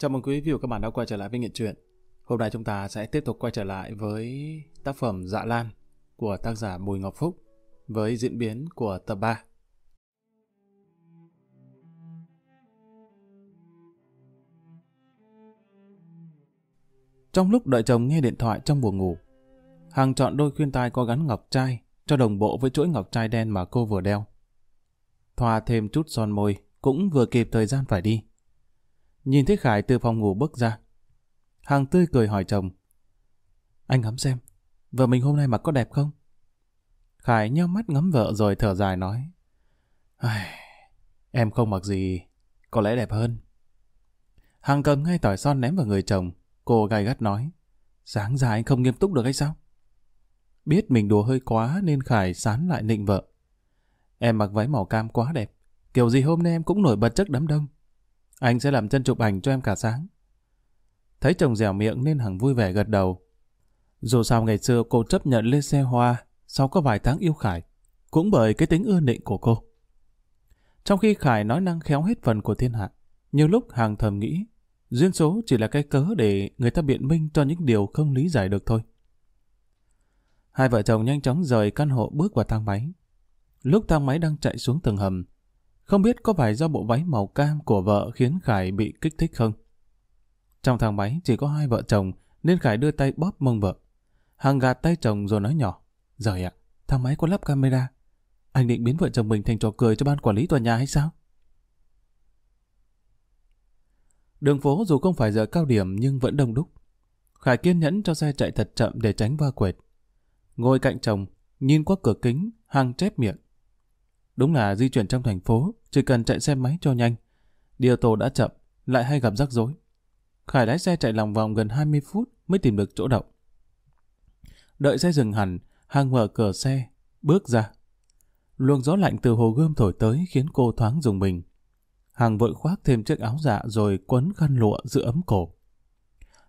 Chào mừng quý vị và các bạn đã quay trở lại với Nghiện Truyện. Hôm nay chúng ta sẽ tiếp tục quay trở lại với tác phẩm Dạ Lan của tác giả Bùi Ngọc Phúc với diễn biến của tập 3. Trong lúc đợi chồng nghe điện thoại trong buồng ngủ, Hằng chọn đôi khuyên tai có gắn ngọc trai cho đồng bộ với chuỗi ngọc trai đen mà cô vừa đeo. Thoa thêm chút son môi, cũng vừa kịp thời gian phải đi. Nhìn thấy Khải từ phòng ngủ bước ra. Hằng tươi cười hỏi chồng. Anh ngắm xem, vợ mình hôm nay mặc có đẹp không? Khải nheo mắt ngắm vợ rồi thở dài nói. Em không mặc gì, có lẽ đẹp hơn. Hằng cầm ngay tỏi son ném vào người chồng. Cô gai gắt nói. Sáng ra anh không nghiêm túc được hay sao? Biết mình đùa hơi quá nên Khải sán lại nịnh vợ. Em mặc váy màu cam quá đẹp. Kiểu gì hôm nay em cũng nổi bật trước đám đông. Anh sẽ làm chân chụp ảnh cho em cả sáng. Thấy chồng dẻo miệng nên Hằng vui vẻ gật đầu. Dù sao ngày xưa cô chấp nhận lên xe hoa sau có vài tháng yêu Khải, cũng bởi cái tính ưa nịnh của cô. Trong khi Khải nói năng khéo hết phần của thiên hạ, nhiều lúc Hằng thầm nghĩ, duyên số chỉ là cái cớ để người ta biện minh cho những điều không lý giải được thôi. Hai vợ chồng nhanh chóng rời căn hộ bước vào thang máy. Lúc thang máy đang chạy xuống tầng hầm, không biết có phải do bộ váy màu cam của vợ khiến Khải bị kích thích không? Trong thang máy chỉ có hai vợ chồng nên Khải đưa tay bóp mông vợ. Hằng gạt tay chồng rồi nói nhỏ. Rồi ạ, thang máy có lắp camera. Anh định biến vợ chồng mình thành trò cười cho ban quản lý tòa nhà hay sao? Đường phố dù không phải giờ cao điểm nhưng vẫn đông đúc. Khải kiên nhẫn cho xe chạy thật chậm để tránh va quệt. Ngồi cạnh chồng, nhìn qua cửa kính, Hằng chép miệng. Đúng là di chuyển trong thành phố, chỉ cần chạy xe máy cho nhanh. Đi ô tô đã chậm, lại hay gặp rắc rối. Khải lái xe chạy lòng vòng gần 20 phút mới tìm được chỗ đậu. Đợi xe dừng hẳn, hàng mở cửa xe, bước ra. Luồng gió lạnh từ hồ gươm thổi tới khiến cô thoáng dùng mình. Hằng vội khoác thêm chiếc áo dạ rồi quấn khăn lụa giữ ấm cổ.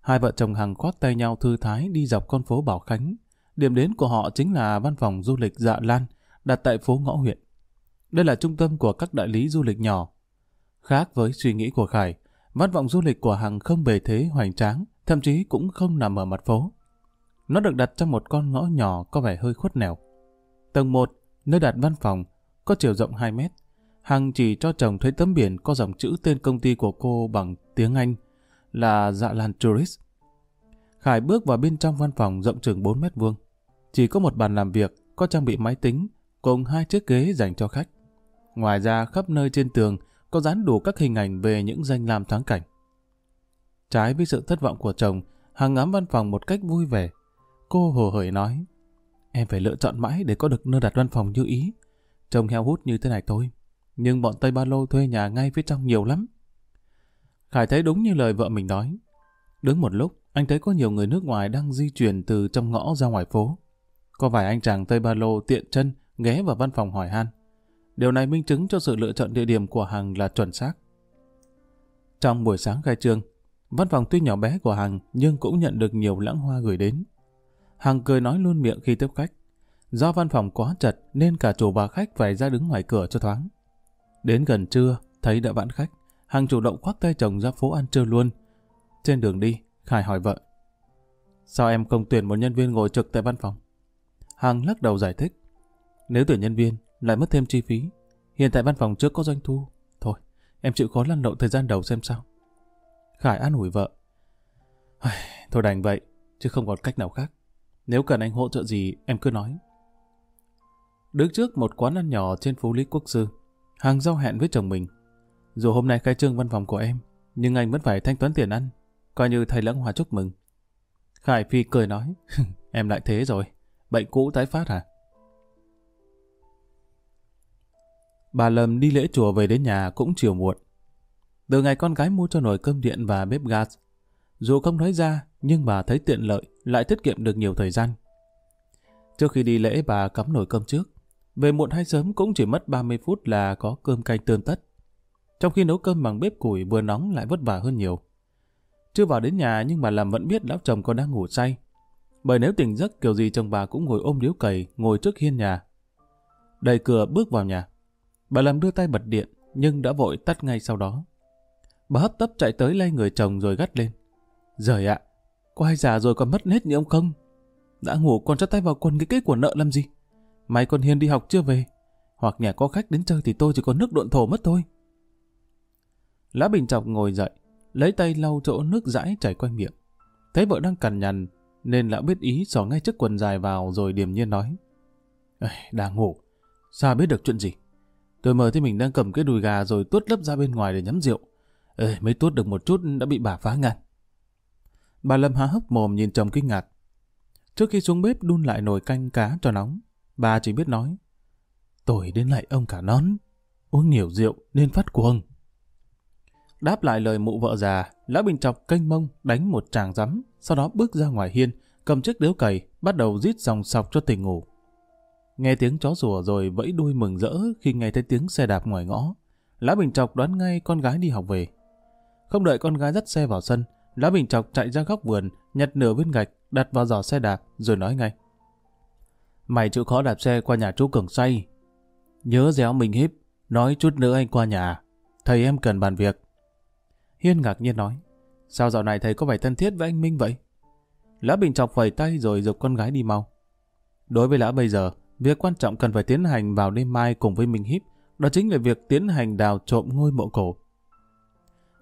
Hai vợ chồng Hằng khoác tay nhau thư thái đi dọc con phố Bảo Khánh. Điểm đến của họ chính là văn phòng du lịch Dạ Lan, đặt tại phố Ngõ huyện. Đây là trung tâm của các đại lý du lịch nhỏ. Khác với suy nghĩ của Khải, văn phòng du lịch của Hằng không bề thế hoành tráng, thậm chí cũng không nằm ở mặt phố. Nó được đặt trong một con ngõ nhỏ có vẻ hơi khuất nẻo. Tầng 1, nơi đặt văn phòng, có chiều rộng 2 mét. Hằng chỉ cho chồng thấy tấm biển có dòng chữ tên công ty của cô bằng tiếng Anh là Dạ Lan Tourist. Khải bước vào bên trong văn phòng rộng chừng 4 mét vuông. Chỉ có một bàn làm việc, có trang bị máy tính, cùng hai chiếc ghế dành cho khách. Ngoài ra khắp nơi trên tường có dán đủ các hình ảnh về những danh lam thắng cảnh. Trái với sự thất vọng của chồng, Hằng ngắm văn phòng một cách vui vẻ. Cô hồ hởi nói, em phải lựa chọn mãi để có được nơi đặt văn phòng như ý. Trông heo hút như thế này thôi, nhưng bọn Tây Ba Lô thuê nhà ngay phía trong nhiều lắm. Khải thấy đúng như lời vợ mình nói. Đứng một lúc, anh thấy có nhiều người nước ngoài đang di chuyển từ trong ngõ ra ngoài phố. Có vài anh chàng Tây Ba Lô tiện chân ghé vào văn phòng hỏi han. Điều này minh chứng cho sự lựa chọn địa điểm của Hằng là chuẩn xác. Trong buổi sáng khai trương, văn phòng tuy nhỏ bé của Hằng nhưng cũng nhận được nhiều lãng hoa gửi đến. Hằng cười nói luôn miệng khi tiếp khách. Do văn phòng quá chật nên cả chủ và khách phải ra đứng ngoài cửa cho thoáng. Đến gần trưa, thấy đã vãn khách, Hằng chủ động khoác tay chồng ra phố ăn trưa luôn. Trên đường đi, Khải hỏi vợ. Sao em không tuyển một nhân viên ngồi trực tại văn phòng? Hằng lắc đầu giải thích. Nếu tuyển nhân viên, lại mất thêm chi phí. Hiện tại văn phòng trước có doanh thu. Thôi, em chịu khó lăn lộn thời gian đầu xem sao. Khải an ủi vợ. Thôi đành vậy, chứ không còn cách nào khác. Nếu cần anh hỗ trợ gì, em cứ nói. Đứng trước một quán ăn nhỏ trên phố Lý Quốc Sư, hàng giao hẹn với chồng mình. Dù hôm nay khai trương văn phòng của em, nhưng anh vẫn phải thanh toán tiền ăn, coi như thầy lãng hòa chúc mừng. Khải Phi cười nói, em lại thế rồi, bệnh cũ tái phát hả? Bà Lâm đi lễ chùa về đến nhà cũng chiều muộn. Từ ngày con gái mua cho nồi cơm điện và bếp gas, dù không nói ra, nhưng bà thấy tiện lợi, lại tiết kiệm được nhiều thời gian. Trước khi đi lễ bà cắm nồi cơm trước. Về muộn hay sớm cũng chỉ mất 30 phút là có cơm canh tươm tất. Trong khi nấu cơm bằng bếp củi vừa nóng lại vất vả hơn nhiều. Chưa vào đến nhà nhưng bà làm vẫn biết lão chồng còn đang ngủ say. Bởi nếu tỉnh giấc kiểu gì chồng bà cũng ngồi ôm điếu cầy, ngồi trước hiên nhà. Đẩy cửa bước vào nhà. Bà làm đưa tay bật điện, nhưng đã vội tắt ngay sau đó. Bà hấp tấp chạy tới lay người chồng rồi gắt lên. Rời ạ, quay già rồi còn mất hết như ông không? Đã ngủ còn cho tay vào quần cái kết của nợ làm gì? Mày còn Hiền đi học chưa về. Hoặc nhà có khách đến chơi thì tôi chỉ có nước độn thổ mất thôi. Lã Bình Chọc ngồi dậy, lấy tay lau chỗ nước dãi chảy quanh miệng. Thấy vợ đang cằn nhằn, nên lão biết ý xỏ ngay chiếc quần dài vào rồi điềm nhiên nói. Đang ngủ, sao biết được chuyện gì? Tôi mơ thấy mình đang cầm cái đùi gà rồi tuốt lấp ra bên ngoài để nhắm rượu. Ê, mới tuốt được một chút đã bị bà phá ngăn. Bà Lâm há hốc mồm nhìn chồng kinh ngạc. Trước khi xuống bếp đun lại nồi canh cá cho nóng, bà chỉ biết nói. Tôi đến lại ông cả nón, uống nhiều rượu nên phát cuồng. Đáp lại lời mụ vợ già, Lão Bình Chọc canh mông đánh một tràng rắm, sau đó bước ra ngoài hiên, cầm chiếc điếu cày, bắt đầu rít dòng sọc cho tỉnh ngủ. Nghe tiếng chó rùa rồi vẫy đuôi mừng rỡ khi nghe thấy tiếng xe đạp ngoài ngõ. Lã Bình Chọc đoán ngay con gái đi học về. Không đợi con gái dắt xe vào sân, Lã Bình Chọc chạy ra góc vườn, nhặt nửa viên gạch, đặt vào giỏ xe đạp, rồi nói ngay. Mày chịu khó đạp xe qua nhà chú Cường say. Nhớ déo mình híp, nói chút nữa anh qua nhà. À. Thầy em cần bàn việc. Hiên ngạc nhiên nói, sao dạo này thầy có vẻ thân thiết với anh Minh vậy? Lã Bình Chọc phẩy tay rồi dục con gái đi mau. Đối với Lã bây giờ, việc quan trọng cần phải tiến hành vào đêm mai cùng với Minh Híp, đó chính là việc tiến hành đào trộm ngôi mộ cổ.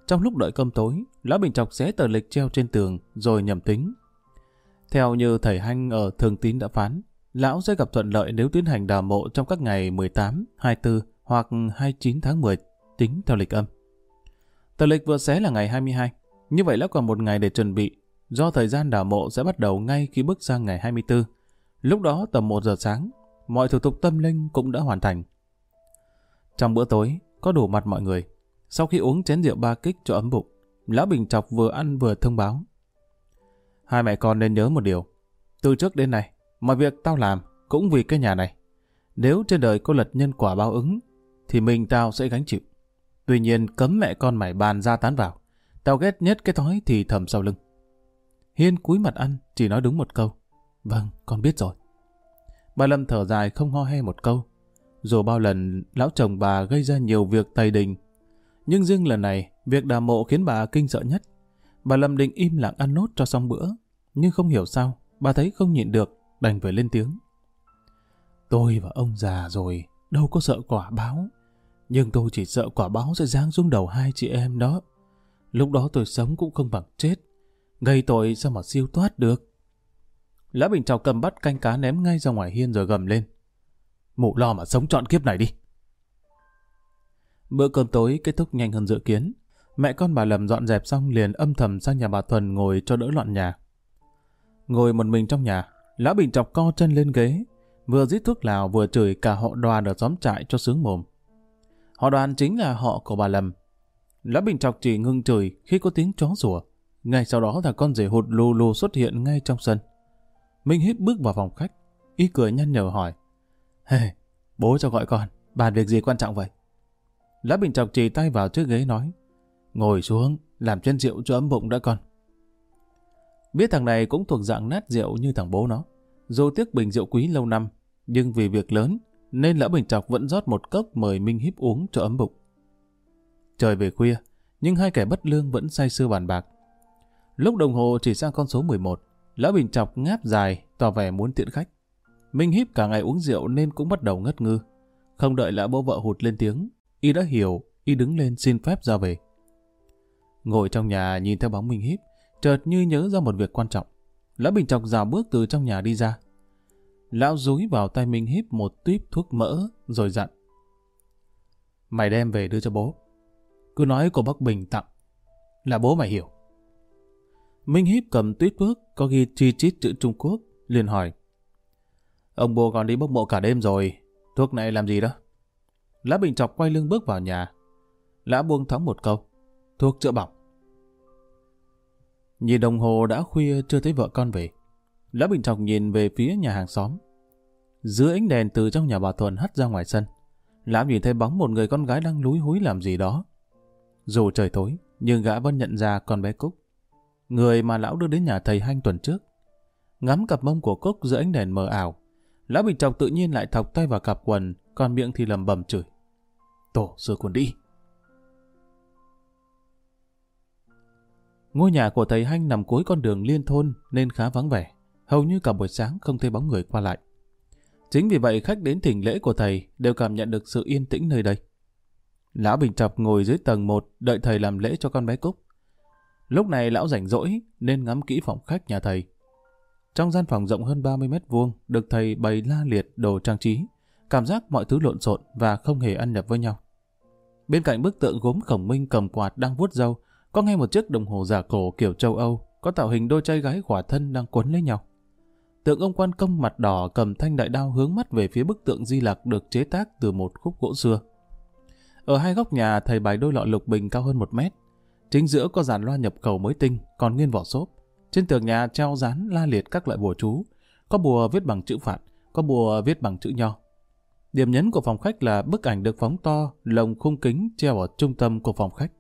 Trong lúc đợi cơm tối, lão Bình Chọc xé tờ lịch treo trên tường rồi nhầm tính. Theo như thầy Hanh ở Thường Tín đã phán, Lão sẽ gặp thuận lợi nếu tiến hành đào mộ trong các ngày 18, 24 hoặc 29 tháng 10, tính theo lịch âm. Tờ lịch vừa xé là ngày 22, như vậy Lão còn một ngày để chuẩn bị, do thời gian đào mộ sẽ bắt đầu ngay khi bước sang ngày 24. Lúc đó tầm 1 giờ sáng, mọi thủ tục tâm linh cũng đã hoàn thành. Trong bữa tối, có đủ mặt mọi người. Sau khi uống chén rượu ba kích cho ấm bụng, Lão Bình Chọc vừa ăn vừa thông báo. Hai mẹ con nên nhớ một điều. Từ trước đến nay, mọi việc tao làm cũng vì cái nhà này. Nếu trên đời có lật nhân quả báo ứng, thì mình tao sẽ gánh chịu. Tuy nhiên cấm mẹ con mày bàn ra tán vào. Tao ghét nhất cái thói thì thầm sau lưng. Hiên cúi mặt ăn, chỉ nói đúng một câu. Vâng, con biết rồi. Bà Lâm thở dài không ho he một câu. Dù bao lần lão chồng bà gây ra nhiều việc tày đình, nhưng riêng lần này, việc đà mộ khiến bà kinh sợ nhất. Bà Lâm định im lặng ăn nốt cho xong bữa, nhưng không hiểu sao, bà thấy không nhịn được, đành phải lên tiếng. Tôi và ông già rồi, đâu có sợ quả báo. Nhưng tôi chỉ sợ quả báo sẽ giáng xuống đầu hai chị em đó. Lúc đó tôi sống cũng không bằng chết. Gây tội sao mà siêu thoát được. Lã Bình Trào cầm bắt canh cá ném ngay ra ngoài hiên rồi gầm lên. Mụ lo mà sống trọn kiếp này đi. Bữa cơm tối kết thúc nhanh hơn dự kiến. Mẹ con bà Lâm dọn dẹp xong liền âm thầm sang nhà bà Thuần ngồi cho đỡ loạn nhà. Ngồi một mình trong nhà, Lã Bình chọc co chân lên ghế, vừa giết thuốc lào vừa chửi cả họ đoàn ở xóm trại cho sướng mồm. Họ đoàn chính là họ của bà Lâm. Lã Bình Chọc chỉ ngưng chửi khi có tiếng chó rủa. Ngay sau đó là con rể hụt lù lù xuất hiện ngay trong sân. Minh Hiếp bước vào phòng khách, y cười nhăn nhở hỏi. Hey, bố cho gọi con, bàn việc gì quan trọng vậy? Lã Bình Chọc chỉ tay vào chiếc ghế nói. Ngồi xuống, làm chén rượu cho ấm bụng đã con. Biết thằng này cũng thuộc dạng nát rượu như thằng bố nó. Dù tiếc bình rượu quý lâu năm, nhưng vì việc lớn, nên Lã Bình Chọc vẫn rót một cốc mời Minh Hiếp uống cho ấm bụng. Trời về khuya, nhưng hai kẻ bất lương vẫn say sưa bàn bạc. Lúc đồng hồ chỉ sang con số 11, lão Bình Chọc ngáp dài, tỏ vẻ muốn tiện khách. Minh híp cả ngày uống rượu nên cũng bắt đầu ngất ngư. Không đợi lão bố vợ hụt lên tiếng, y đã hiểu, y đứng lên xin phép ra về. Ngồi trong nhà nhìn theo bóng Minh híp, chợt như nhớ ra một việc quan trọng. Lão Bình Chọc dào bước từ trong nhà đi ra. Lão dúi vào tay Minh híp một tuyếp thuốc mỡ, rồi dặn. Mày đem về đưa cho bố. Cứ nói của bác Bình tặng, là bố mày hiểu. Minh Hiếp cầm tuyết bước, có ghi chi chít chữ Trung Quốc, liền hỏi. Ông bố còn đi bốc mộ cả đêm rồi, thuốc này làm gì đó? Lã Bình Chọc quay lưng bước vào nhà. Lã buông thóng một câu, thuốc chữa bỏng. Nhìn đồng hồ đã khuya chưa thấy vợ con về. Lã Bình Chọc nhìn về phía nhà hàng xóm. Dưới ánh đèn từ trong nhà bà Thuần hắt ra ngoài sân. Lã nhìn thấy bóng một người con gái đang lúi húi làm gì đó. Dù trời tối, nhưng gã vẫn nhận ra con bé Cúc. Người mà lão đưa đến nhà thầy Hanh tuần trước. Ngắm cặp mông của Cúc giữa ánh đèn mờ ảo. lão Bình Chọc tự nhiên lại thọc tay vào cặp quần, còn miệng thì lầm bầm chửi. Tổ sư quần đi. Ngôi nhà của thầy Hanh nằm cuối con đường liên thôn nên khá vắng vẻ. Hầu như cả buổi sáng không thấy bóng người qua lại. Chính vì vậy khách đến thỉnh lễ của thầy đều cảm nhận được sự yên tĩnh nơi đây. Lão Bình Chập ngồi dưới tầng 1 đợi thầy làm lễ cho con bé Cúc. Lúc này lão rảnh rỗi nên ngắm kỹ phòng khách nhà thầy. Trong gian phòng rộng hơn 30 mét vuông được thầy bày la liệt đồ trang trí, cảm giác mọi thứ lộn xộn và không hề ăn nhập với nhau. Bên cạnh bức tượng gốm khổng minh cầm quạt đang vuốt râu, có ngay một chiếc đồng hồ giả cổ kiểu châu Âu, có tạo hình đôi trai gái khỏa thân đang quấn lấy nhau. Tượng ông quan công mặt đỏ cầm thanh đại đao hướng mắt về phía bức tượng di lạc được chế tác từ một khúc gỗ xưa. Ở hai góc nhà thầy bày đôi lọ lục bình cao hơn một mét. Chính giữa có dàn loa nhập khẩu mới tinh, còn nguyên vỏ xốp. Trên tường nhà treo dán la liệt các loại bùa chú. Có bùa viết bằng chữ phạt, có bùa viết bằng chữ nho. Điểm nhấn của phòng khách là bức ảnh được phóng to, lồng khung kính treo ở trung tâm của phòng khách.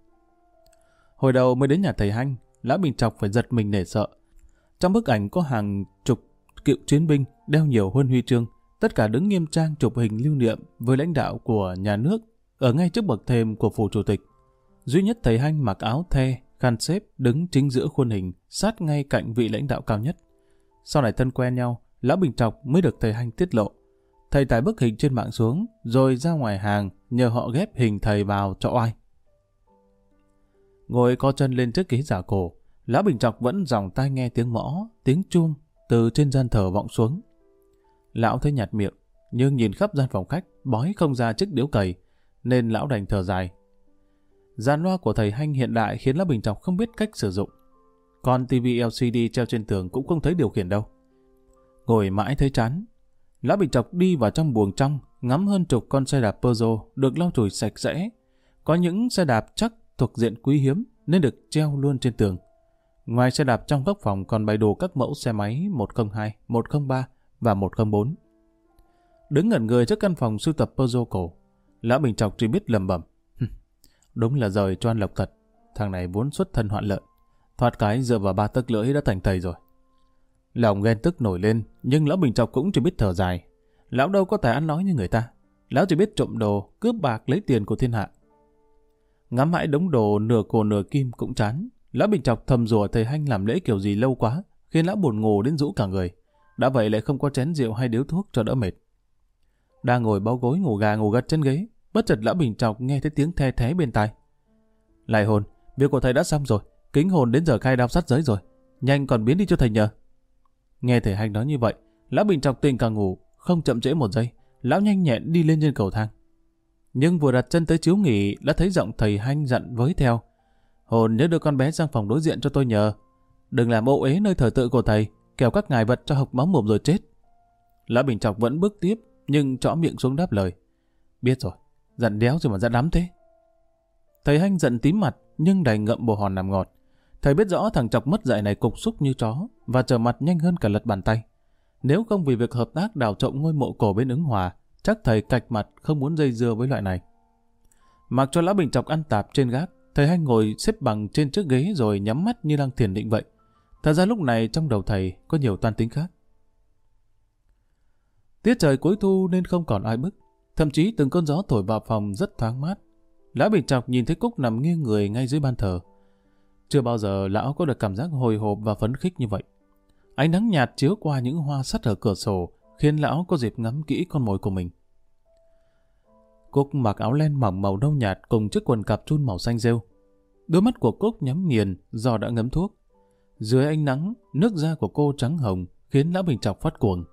Hồi đầu mới đến nhà thầy Hanh, Lão Bình Trọc phải giật mình nể sợ. Trong bức ảnh có hàng chục cựu chiến binh đeo nhiều huân huy chương, tất cả đứng nghiêm trang chụp hình lưu niệm với lãnh đạo của nhà nước ở ngay trước bậc thềm của phủ chủ tịch. Duy nhất thầy Hanh mặc áo the, khăn xếp đứng chính giữa khuôn hình, sát ngay cạnh vị lãnh đạo cao nhất. Sau này thân quen nhau, Lão Bình Trọc mới được thầy Hanh tiết lộ. Thầy tải bức hình trên mạng xuống, rồi ra ngoài hàng nhờ họ ghép hình thầy vào cho oai. Ngồi co chân lên chiếc ghế giả cổ, Lão Bình Trọc vẫn dòng tai nghe tiếng mõ, tiếng chuông từ trên gian thờ vọng xuống. Lão thấy nhạt miệng, nhưng nhìn khắp gian phòng khách, bói không ra chiếc điếu cầy, nên lão đành thở dài giàn loa của thầy Hanh hiện đại khiến Lão Bình Trọc không biết cách sử dụng. Còn TV LCD treo trên tường cũng không thấy điều khiển đâu. Ngồi mãi thấy chán. Lão Bình Trọc đi vào trong buồng trong, ngắm hơn chục con xe đạp Peugeot được lau chùi sạch sẽ. Có những xe đạp chắc thuộc diện quý hiếm nên được treo luôn trên tường. Ngoài xe đạp trong góc phòng còn bày đồ các mẫu xe máy 102, 103 và 104. Đứng ngẩn người trước căn phòng sưu tập Peugeot cổ, Lão Bình Trọc chỉ biết lầm bẩm. Đúng là rời cho ăn lộc thật, thằng này vốn xuất thân hoạn lợn. Thoát cái dựa vào ba tấc lưỡi đã thành thầy rồi. Lòng ghen tức nổi lên, nhưng Lão Bình Chọc cũng chỉ biết thở dài. Lão đâu có tài ăn nói như người ta. Lão chỉ biết trộm đồ, cướp bạc lấy tiền của thiên hạ. Ngắm mãi đống đồ nửa cổ nửa kim cũng chán. Lão Bình Chọc thầm rủa thầy Hanh làm lễ kiểu gì lâu quá, khiến lão buồn ngủ đến rũ cả người. Đã vậy lại không có chén rượu hay điếu thuốc cho đỡ mệt. Đang ngồi bao gối ngủ gà ngủ gật trên ghế, bất chợt lão Bình Trọc nghe thấy tiếng the thế bên tai. Lại hồn, việc của thầy đã xong rồi, kính hồn đến giờ khai đao sắt giới rồi, nhanh còn biến đi cho thầy nhờ. Nghe thầy Hanh nói như vậy, lão Bình Trọc tỉnh càng ngủ, không chậm trễ một giây, lão nhanh nhẹn đi lên trên cầu thang. Nhưng vừa đặt chân tới chiếu nghỉ đã thấy giọng thầy Hanh dặn với theo. Hồn nhớ đưa con bé sang phòng đối diện cho tôi nhờ. Đừng làm ô uế nơi thờ tự của thầy, kẻo các ngài vật cho hộc máu mồm rồi chết. Lã Bình Trọc vẫn bước tiếp, nhưng chõ miệng xuống đáp lời. Biết rồi, giận đéo rồi mà giận đám thế. Thầy Hanh giận tím mặt, nhưng đành ngậm bồ hòn nằm ngọt. Thầy biết rõ thằng chọc mất dạy này cục xúc như chó, và trở mặt nhanh hơn cả lật bàn tay. Nếu không vì việc hợp tác đào trộm ngôi mộ cổ bên ứng hòa, chắc thầy cạch mặt không muốn dây dưa với loại này. Mặc cho lão Bình chọc ăn tạp trên gác, Thầy Hanh ngồi xếp bằng trên chiếc ghế rồi nhắm mắt như đang thiền định vậy. Thật ra lúc này trong đầu thầy có nhiều toan tính khác. Tiết trời cuối thu nên không còn ai bức. Thậm chí từng cơn gió thổi vào phòng rất thoáng mát. Lão Bình chọc nhìn thấy Cúc nằm nghiêng người ngay dưới ban thờ. Chưa bao giờ lão có được cảm giác hồi hộp và phấn khích như vậy. Ánh nắng nhạt chiếu qua những hoa sắt ở cửa sổ khiến lão có dịp ngắm kỹ con mồi của mình. Cúc mặc áo len mỏng màu nâu nhạt cùng chiếc quần cạp chun màu xanh rêu. Đôi mắt của Cúc nhắm nghiền do đã ngấm thuốc. Dưới ánh nắng, nước da của cô trắng hồng khiến lão Bình Chọc phát cuồng.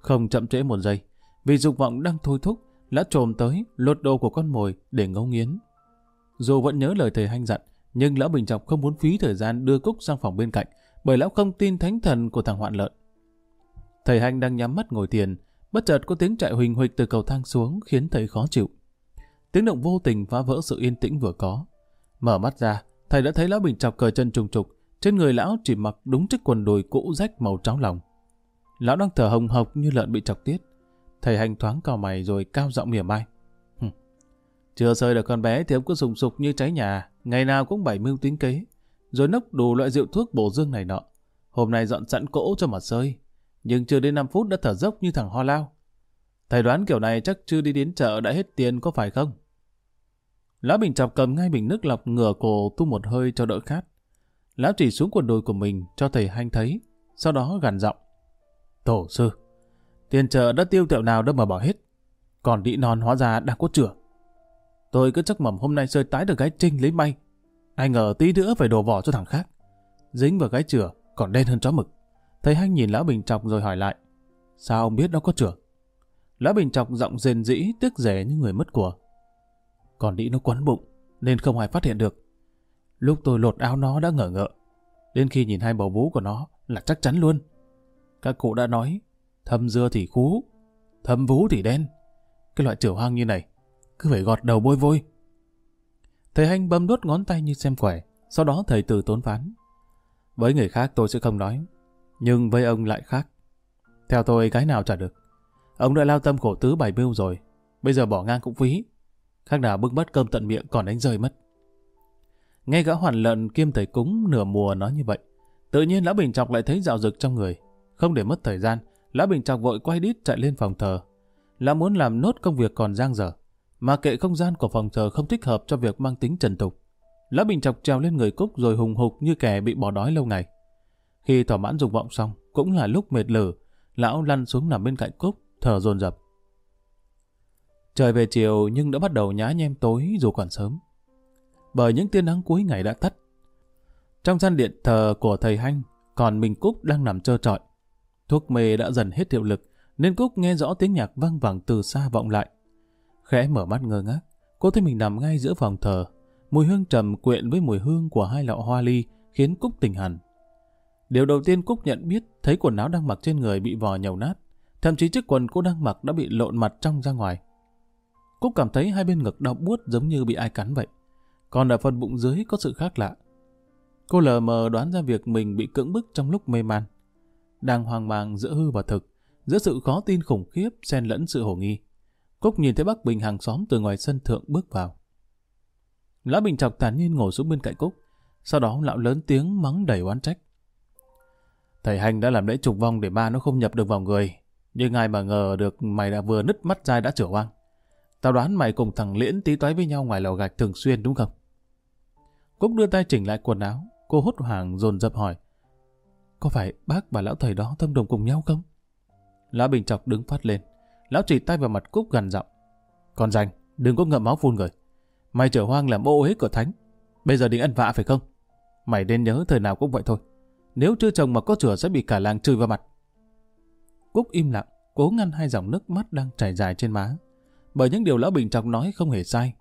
Không chậm trễ một giây, vì dục vọng đang thôi thúc, Lã trồm tới lột đồ của con mồi để ngấu nghiến. Dù vẫn nhớ lời thầy hanh dặn, nhưng Lão Bình Trọc không muốn phí thời gian đưa Cúc sang phòng bên cạnh, bởi Lão không tin thánh thần của thằng hoạn lợn. Thầy hanh đang nhắm mắt ngồi thiền, bất chợt có tiếng chạy huỳnh huỵch từ cầu thang xuống khiến thầy khó chịu. Tiếng động vô tình phá vỡ sự yên tĩnh vừa có. Mở mắt ra, thầy đã thấy lão bình trọng cởi chân trùng trục, trên người lão chỉ mặc đúng chiếc quần đùi cũ rách màu trắng lòng. Lão đang thở hồng hộc như lợn bị chọc tiết. Thầy hành thoáng cào mày rồi cao giọng mỉa mai. Chưa sơi được con bé thì ông cứ sùng sục như cháy nhà, ngày nào cũng bảy mưu tính kế, rồi nốc đủ loại rượu thuốc bổ dương này nọ. Hôm nay dọn sẵn cỗ cho mà sơi, nhưng chưa đến 5 phút đã thở dốc như thằng ho lao. Thầy đoán kiểu này chắc chưa đi đến chợ đã hết tiền có phải không? Lão Bình chọc cầm ngay bình nước lọc ngửa cổ tu một hơi cho đỡ khát. Lão chỉ xuống quần đùi của mình cho thầy Hanh thấy, sau đó gằn giọng. Tổ sư, tiền chợ đã tiêu tiểu nào đâu mà bỏ hết. Còn đĩ non hóa ra đang có chửa. Tôi cứ chắc mầm hôm nay sơi tái được gái trinh lấy may. Ai ngờ tí nữa phải đổ vỏ cho thằng khác. Dính vào gái chửa còn đen hơn chó mực. thấy Hanh nhìn Lão Bình Trọc rồi hỏi lại. Sao ông biết nó có chửa? Lão Bình Trọc giọng rền rĩ tiếc rẻ như người mất của. Còn đĩ nó quấn bụng nên không ai phát hiện được. Lúc tôi lột áo nó đã ngờ ngợ. Đến khi nhìn hai bầu vú của nó là chắc chắn luôn. Các cụ đã nói, thâm dưa thì khú, thâm vú thì đen. Cái loại tiểu hoang như này, cứ phải gọt đầu bôi vôi. Thầy Hanh bấm đốt ngón tay như xem quẻ, sau đó thầy từ tốn phán. Với người khác tôi sẽ không nói, nhưng với ông lại khác. Theo tôi cái nào trả được. Ông đã lao tâm khổ tứ bài mưu rồi, bây giờ bỏ ngang cũng phí. Khác nào bưng mất cơm tận miệng còn đánh rơi mất. Nghe gã hoàn lợn kiêm thầy cúng nửa mùa nói như vậy, tự nhiên Lão Bình Trọc lại thấy dạo dực trong người. Không để mất thời gian, Lã Bình Trọc vội quay đít chạy lên phòng thờ. Lã muốn làm nốt công việc còn giang dở, mà kệ không gian của phòng thờ không thích hợp cho việc mang tính trần tục. Lã Bình Trọc trèo lên người Cúc rồi hùng hục như kẻ bị bỏ đói lâu ngày. Khi thỏa mãn dục vọng xong, cũng là lúc mệt lử, lão lăn xuống nằm bên cạnh Cúc, thở dồn dập. Trời về chiều nhưng đã bắt đầu nhá nhem tối dù còn sớm. Bởi những tia nắng cuối ngày đã tắt. Trong gian điện thờ của thầy Hanh, còn mình Cúc đang nằm trơ trọi. Thuốc mê đã dần hết hiệu lực, nên Cúc nghe rõ tiếng nhạc vang vẳng từ xa vọng lại. Khẽ mở mắt ngơ ngác, cô thấy mình nằm ngay giữa phòng thờ. Mùi hương trầm quyện với mùi hương của hai lọ hoa ly khiến Cúc tỉnh hẳn. Điều đầu tiên Cúc nhận biết thấy quần áo đang mặc trên người bị vò nhầu nát. Thậm chí chiếc quần cô đang mặc đã bị lộn mặt trong ra ngoài. Cúc cảm thấy hai bên ngực đau buốt giống như bị ai cắn vậy. Còn ở phần bụng dưới có sự khác lạ. Cô lờ mờ đoán ra việc mình bị cưỡng bức trong lúc mê man. Đang hoang mang giữa hư và thực, giữa sự khó tin khủng khiếp xen lẫn sự hồ nghi. Cúc nhìn thấy bác Bình hàng xóm từ ngoài sân thượng bước vào. Lã Bình chọc tàn nhiên ngồi xuống bên cạnh Cúc, sau đó lão lớn tiếng mắng đầy oán trách. Thầy Hành đã làm lễ trục vong để ma nó không nhập được vào người, nhưng ai mà ngờ được mày đã vừa nứt mắt dai đã trở oang. Tao đoán mày cùng thằng Liễn tí toái với nhau ngoài lò gạch thường xuyên đúng không? Cúc đưa tay chỉnh lại quần áo, cô hốt hoảng dồn dập hỏi. Có phải bác và lão thầy đó tâm đồng cùng nhau không? Lão Bình Chọc đứng phát lên. Lão chỉ tay vào mặt Cúc gần giọng. Còn dành, đừng có ngậm máu phun người. Mày trở hoang làm ô uế cửa thánh. Bây giờ định ăn vạ phải không? Mày nên nhớ thời nào cũng vậy thôi. Nếu chưa chồng mà có chửa sẽ bị cả làng chửi vào mặt. Cúc im lặng, cố ngăn hai dòng nước mắt đang chảy dài trên má. Bởi những điều Lão Bình Trọng nói không hề sai.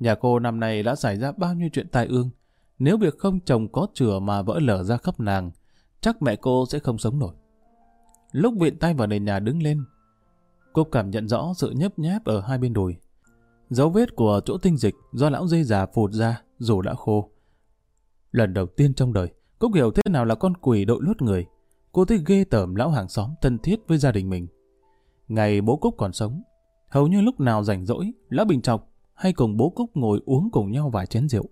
Nhà cô năm nay đã xảy ra bao nhiêu chuyện tai ương. Nếu việc không chồng có chửa mà vỡ lở ra khắp nàng, chắc mẹ cô sẽ không sống nổi. Lúc viện tay vào nền nhà đứng lên, cô cảm nhận rõ sự nhấp nháp ở hai bên đùi. Dấu vết của chỗ tinh dịch do lão dây già phụt ra dù đã khô. Lần đầu tiên trong đời, Cúc hiểu thế nào là con quỷ đội lốt người. Cô thấy ghê tởm lão hàng xóm thân thiết với gia đình mình. Ngày bố Cúc còn sống, hầu như lúc nào rảnh rỗi, lão bình trọc hay cùng bố Cúc ngồi uống cùng nhau vài chén rượu.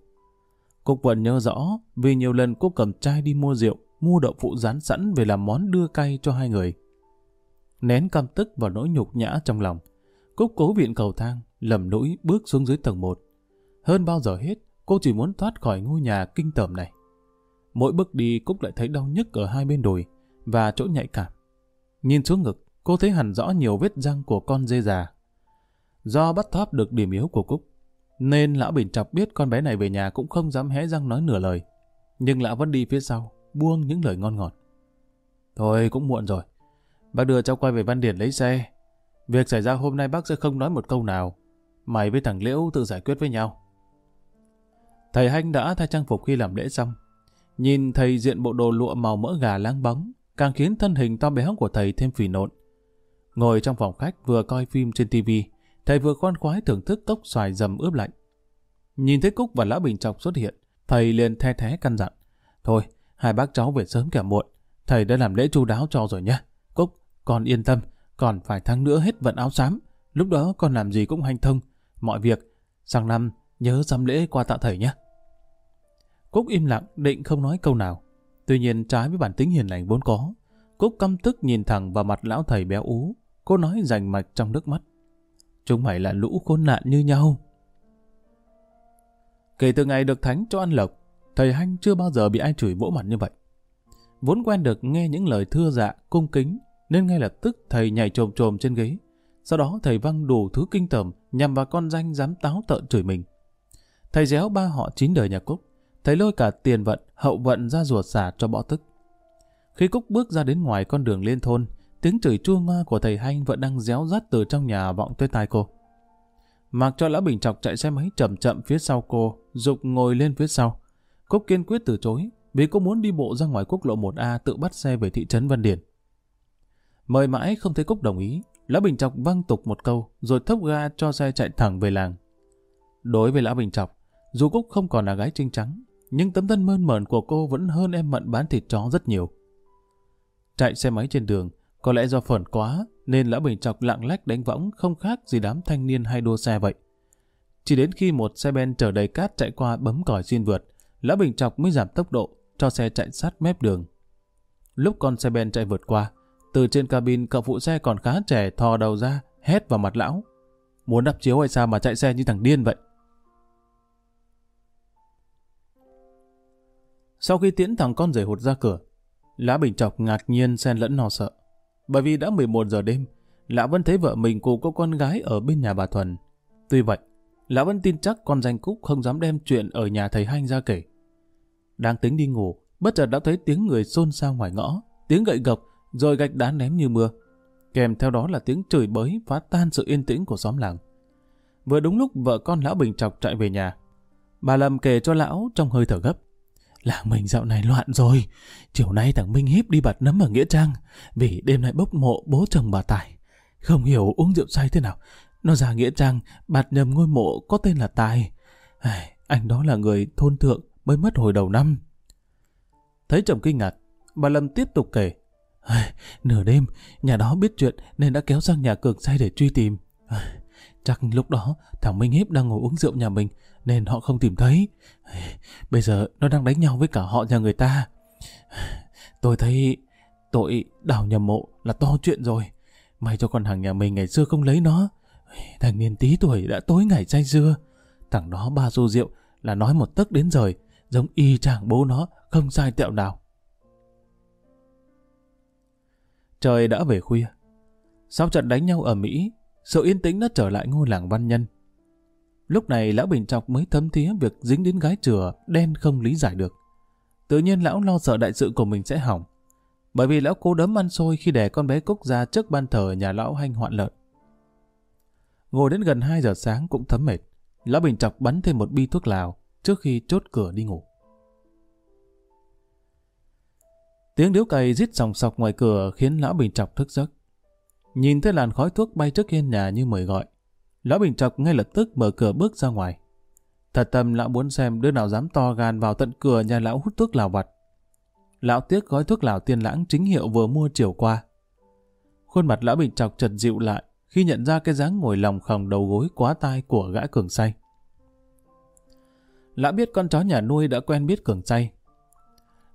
Cúc vẫn nhớ rõ vì nhiều lần cô cầm chai đi mua rượu, mua đậu phụ rán sẵn về làm món đưa cay cho hai người. Nén căm tức và nỗi nhục nhã trong lòng, Cúc cố viện cầu thang, lầm lũi bước xuống dưới tầng 1. Hơn bao giờ hết, cô chỉ muốn thoát khỏi ngôi nhà kinh tởm này. Mỗi bước đi Cúc lại thấy đau nhức ở hai bên đùi và chỗ nhạy cảm. Nhìn xuống ngực, cô thấy hẳn rõ nhiều vết răng của con dê già. Do bắt thóp được điểm yếu của Cúc, nên lão Bình chọc biết con bé này về nhà cũng không dám hé răng nói nửa lời. Nhưng lão vẫn đi phía sau, buông những lời ngon ngọt. Thôi cũng muộn rồi. Bác đưa cháu quay về Văn Điển lấy xe. Việc xảy ra hôm nay bác sẽ không nói một câu nào. Mày với thằng Liễu tự giải quyết với nhau. Thầy Hanh đã thay trang phục khi làm lễ xong. Nhìn thầy diện bộ đồ lụa màu mỡ gà láng bóng, càng khiến thân hình to béo của thầy thêm phì nộn. Ngồi trong phòng khách vừa coi phim trên tivi, thầy vừa khoan khoái thưởng thức cốc xoài dầm ướp lạnh. Nhìn thấy Cúc và Lão Bình Trọc xuất hiện, thầy liền the thế căn dặn. Thôi, hai bác cháu về sớm kẻ muộn, thầy đã làm lễ chu đáo cho rồi nhé. Cúc, con yên tâm, còn phải tháng nữa hết vận áo xám, lúc đó con làm gì cũng hành thông, mọi việc. Sang năm, nhớ dăm lễ qua tạ thầy nhé. Cúc im lặng, định không nói câu nào. Tuy nhiên trái với bản tính hiền lành vốn có, Cúc căm tức nhìn thẳng vào mặt lão thầy béo ú. Cô nói rành mạch trong nước mắt. Chúng mày là lũ khốn nạn như nhau. Kể từ ngày được thánh cho ăn lộc, thầy Hanh chưa bao giờ bị ai chửi vỗ mặt như vậy. Vốn quen được nghe những lời thưa dạ, cung kính, nên ngay lập tức thầy nhảy trồm trồm trên ghế. Sau đó thầy văng đủ thứ kinh tởm nhằm vào con danh dám táo tợn chửi mình. Thầy déo ba họ chín đời nhà Cúc. Thầy lôi cả tiền vận, hậu vận ra ruột xả cho bỏ tức. Khi Cúc bước ra đến ngoài con đường liên thôn, tiếng chửi chua ngoa của thầy Hanh vẫn đang réo rắt từ trong nhà vọng tới tai cô. Mặc cho lão Bình Chọc chạy xe máy chậm chậm phía sau cô, dục ngồi lên phía sau. Cúc kiên quyết từ chối, vì cô muốn đi bộ ra ngoài quốc lộ 1A tự bắt xe về thị trấn Văn Điển. Mời mãi không thấy Cúc đồng ý, Lão Bình Chọc văng tục một câu, rồi thốc ga cho xe chạy thẳng về làng. Đối với Lão Bình Chọc, dù Cúc không còn là gái trinh trắng, nhưng tấm thân mơn mởn của cô vẫn hơn em mận bán thịt chó rất nhiều. Chạy xe máy trên đường, có lẽ do phởn quá, nên Lão Bình Chọc lạng lách đánh võng không khác gì đám thanh niên hay đua xe vậy. Chỉ đến khi một xe ben chở đầy cát chạy qua bấm còi xin vượt, Lão Bình Chọc mới giảm tốc độ, cho xe chạy sát mép đường. Lúc con xe ben chạy vượt qua, từ trên cabin cậu phụ xe còn khá trẻ thò đầu ra, hét vào mặt lão. Muốn đắp chiếu hay sao mà chạy xe như thằng điên vậy? Sau khi tiễn thằng con rể hụt ra cửa, Lã Bình Chọc ngạc nhiên xen lẫn lo sợ. Bởi vì đã 11 giờ đêm, Lã vẫn thấy vợ mình cùng có con gái ở bên nhà bà Thuần. Tuy vậy, Lã vẫn tin chắc con danh Cúc không dám đem chuyện ở nhà thầy Hanh ra kể. Đang tính đi ngủ, bất chợt đã thấy tiếng người xôn xao ngoài ngõ, tiếng gậy gộc, rồi gạch đá ném như mưa. Kèm theo đó là tiếng chửi bới phá tan sự yên tĩnh của xóm làng. Vừa đúng lúc vợ con lão Bình Chọc chạy về nhà. Bà Lâm kể cho lão trong hơi thở gấp. Làng mình dạo này loạn rồi. Chiều nay thằng Minh Hiếp đi bật nấm ở Nghĩa Trang vì đêm nay bốc mộ bố chồng bà Tài. Không hiểu uống rượu say thế nào. Nó ra Nghĩa Trang bạt nhầm ngôi mộ có tên là Tài. Anh đó là người thôn thượng mới mất hồi đầu năm. Thấy chồng kinh ngạc, bà Lâm tiếp tục kể. Nửa đêm, nhà đó biết chuyện nên đã kéo sang nhà cường say để truy tìm. Chắc lúc đó thằng Minh Hiếp đang ngồi uống rượu nhà mình nên họ không tìm thấy. Bây giờ nó đang đánh nhau với cả họ nhà người ta. Tôi thấy tội đào nhầm mộ là to chuyện rồi. May cho con hàng nhà mình ngày xưa không lấy nó. Thằng niên tí tuổi đã tối ngày say dưa. Thằng đó ba xô rượu là nói một tấc đến rời, giống y chang bố nó, không sai tẹo nào. Trời đã về khuya. Sau trận đánh nhau ở Mỹ, sự yên tĩnh đã trở lại ngôi làng văn nhân. Lúc này lão Bình Trọc mới thấm thía việc dính đến gái chừa đen không lý giải được. Tự nhiên lão lo sợ đại sự của mình sẽ hỏng. Bởi vì lão cố đấm ăn xôi khi đẻ con bé Cúc ra trước ban thờ nhà lão hanh hoạn lợn. Ngồi đến gần 2 giờ sáng cũng thấm mệt. Lão Bình Trọc bắn thêm một bi thuốc lào trước khi chốt cửa đi ngủ. Tiếng điếu cày rít sòng sọc ngoài cửa khiến Lão Bình Trọc thức giấc. Nhìn thấy làn khói thuốc bay trước hiên nhà như mời gọi. Lão Bình Trọc ngay lập tức mở cửa bước ra ngoài. Thật tâm lão muốn xem đứa nào dám to gan vào tận cửa nhà lão hút thuốc lào vặt. Lão tiếc gói thuốc lào tiên lãng chính hiệu vừa mua chiều qua. Khuôn mặt lão Bình Trọc chật dịu lại khi nhận ra cái dáng ngồi lòng khòng đầu gối quá tai của gã cường say. Lão biết con chó nhà nuôi đã quen biết cường say,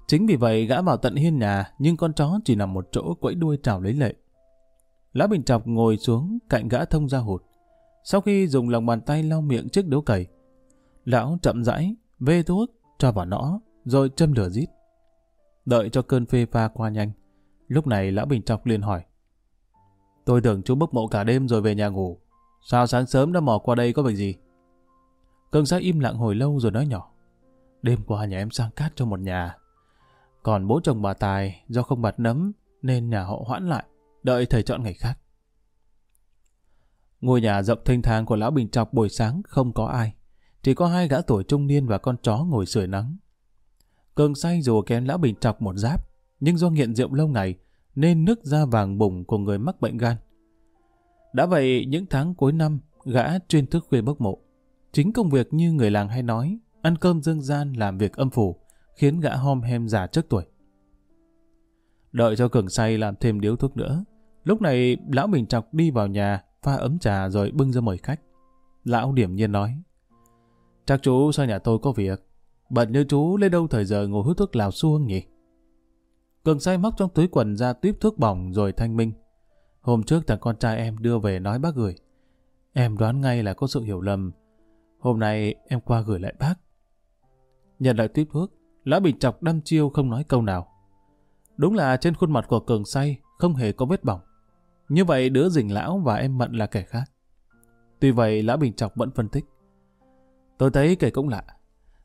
Chính vì vậy gã vào tận hiên nhà, nhưng con chó chỉ nằm một chỗ quẫy đuôi trào lấy lệ. Lã Bình Chọc ngồi xuống cạnh gã thông ra hụt. Sau khi dùng lòng bàn tay lau miệng chiếc điếu cày, lão chậm rãi, vê thuốc, cho vào nõ, rồi châm lửa rít. Đợi cho cơn phê pha qua nhanh. Lúc này Lão Bình Chọc liền hỏi. Tôi tưởng chú bốc mộ cả đêm rồi về nhà ngủ. Sao sáng sớm đã mò qua đây có việc gì? Cường sát im lặng hồi lâu rồi nói nhỏ. Đêm qua nhà em sang cát cho một nhà, còn bố chồng bà Tài do không bạt nấm nên nhà họ hoãn lại, đợi thầy chọn ngày khác. Ngôi nhà rộng thênh thang của lão Bình Trọc buổi sáng không có ai. Chỉ có hai gã tuổi trung niên và con chó ngồi sưởi nắng. Cường say dù kém lão Bình Trọc một giáp, nhưng do nghiện rượu lâu ngày nên nước da vàng bùng của người mắc bệnh gan. Đã vậy, những tháng cuối năm, gã chuyên thức khuya bốc mộ. Chính công việc như người làng hay nói, ăn cơm dương gian làm việc âm phủ, khiến gã hom hem già trước tuổi. Đợi cho cường say làm thêm điếu thuốc nữa. Lúc này, lão Bình Trọc đi vào nhà, pha ấm trà rồi bưng ra mời khách. Lão điểm nhiên nói, Chắc chú sang nhà tôi có việc. Bận như chú lấy đâu thời giờ ngồi hút thuốc lào xuông nhỉ? Cường say móc trong túi quần ra tuyếp thuốc bỏng rồi thanh minh. Hôm trước thằng con trai em đưa về nói bác gửi. Em đoán ngay là có sự hiểu lầm. Hôm nay em qua gửi lại bác. Nhận lại tuyết thuốc, Lã Bình Chọc đăm chiêu không nói câu nào. Đúng là trên khuôn mặt của cường say không hề có vết bỏng. Như vậy đứa dình lão và em Mận là kẻ khác. Tuy vậy Lã Bình Chọc vẫn phân tích. Tôi thấy kể cũng lạ.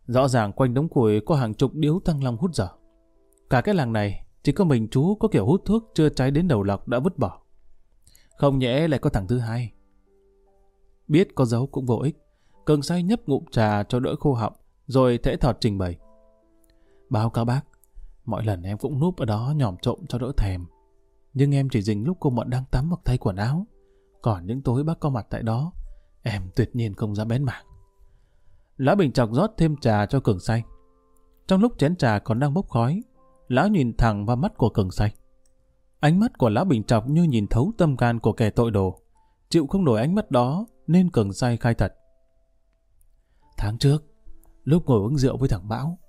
Rõ ràng quanh đống củi có hàng chục điếu thăng long hút dở. Cả cái làng này chỉ có mình chú có kiểu hút thuốc chưa cháy đến đầu lọc đã vứt bỏ. Không nhẽ lại có thằng thứ hai. Biết có dấu cũng vô ích. Cường say nhấp ngụm trà cho đỡ khô họng, rồi thễ thọt trình bày. Báo cáo bác, mọi lần em cũng núp ở đó nhòm trộm cho đỡ thèm. Nhưng em chỉ dình lúc cô Mận đang tắm hoặc thay quần áo. Còn những tối bác có mặt tại đó, em tuyệt nhiên không dám bén mảng. Lão Bình chọc rót thêm trà cho Cường say. Trong lúc chén trà còn đang bốc khói, lão nhìn thẳng vào mắt của Cường say. Ánh mắt của lão Bình chọc như nhìn thấu tâm can của kẻ tội đồ. Chịu không nổi ánh mắt đó nên Cường say khai thật. Tháng trước, lúc ngồi uống rượu với thằng Bão,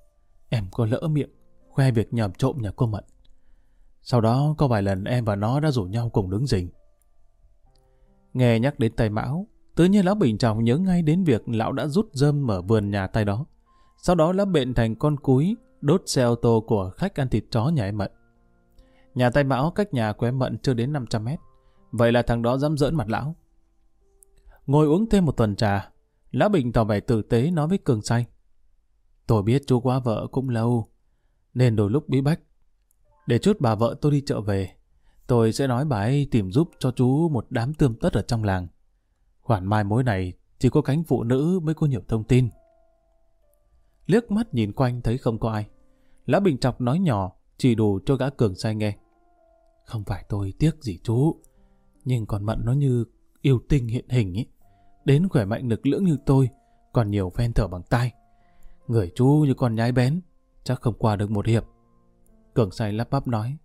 em có lỡ miệng, khoe việc nhầm trộm nhà cô Mận. Sau đó có vài lần em và nó đã rủ nhau cùng đứng rình. Nghe nhắc đến tay Mão, tự nhiên lão Bình Trọng nhớ ngay đến việc lão đã rút dâm ở vườn nhà tay đó. Sau đó lão bệnh thành con cúi, đốt xe ô tô của khách ăn thịt chó nhà em Mận. Nhà tay Mão cách nhà của em Mận chưa đến 500 mét. Vậy là thằng đó dám dỡn mặt lão. Ngồi uống thêm một tuần trà, Lã Bình tỏ vẻ tử tế nói với Cường say. Tôi biết chú qua vợ cũng lâu, nên đôi lúc bí bách. Để chút bà vợ tôi đi chợ về, tôi sẽ nói bà ấy tìm giúp cho chú một đám tươm tất ở trong làng. Khoản mai mối này chỉ có cánh phụ nữ mới có nhiều thông tin. Liếc mắt nhìn quanh thấy không có ai. Lã Bình Chọc nói nhỏ, chỉ đủ cho gã Cường say nghe. Không phải tôi tiếc gì chú, nhưng còn mận nó như yêu tinh hiện hình ấy. Đến khỏe mạnh lực lưỡng như tôi, còn nhiều phen thở bằng tay. Người chú như con nhái bén, chắc không qua được một hiệp. Cường say lắp bắp nói.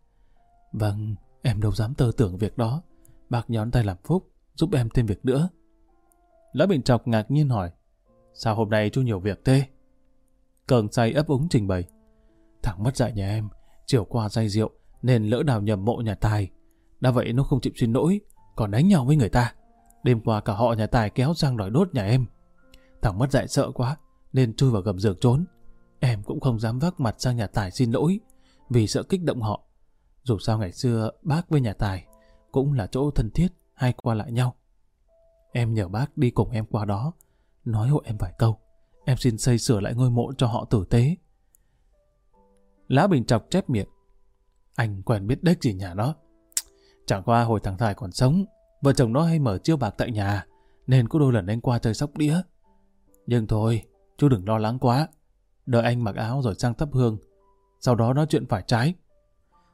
Vâng, em đâu dám tơ tưởng việc đó. Bác nhón tay làm phúc, giúp em thêm việc nữa. Lão Bình Chọc ngạc nhiên hỏi. Sao hôm nay chú nhiều việc thế? Cường say ấp úng trình bày. Thằng mất dạy nhà em, chiều qua say rượu, nên lỡ đào nhầm mộ nhà tài. Đã vậy nó không chịu xin lỗi, còn đánh nhau với người ta. Đêm qua cả họ nhà tài kéo sang đòi đốt nhà em. Thằng mất dạy sợ quá, nên chui vào gầm giường trốn. Em cũng không dám vác mặt sang nhà tài xin lỗi, vì sợ kích động họ. Dù sao ngày xưa bác với nhà tài cũng là chỗ thân thiết hay qua lại nhau. Em nhờ bác đi cùng em qua đó, nói hộ em vài câu. Em xin xây sửa lại ngôi mộ cho họ tử tế. Lá Bình chọc chép miệng. Anh quen biết đếch gì nhà nó. Chẳng qua hồi thằng Tài còn sống, Vợ chồng nó hay mở chiêu bạc tại nhà, nên có đôi lần anh qua chơi sóc đĩa. Nhưng thôi, chú đừng lo lắng quá. Đợi anh mặc áo rồi sang thắp hương. Sau đó nói chuyện phải trái.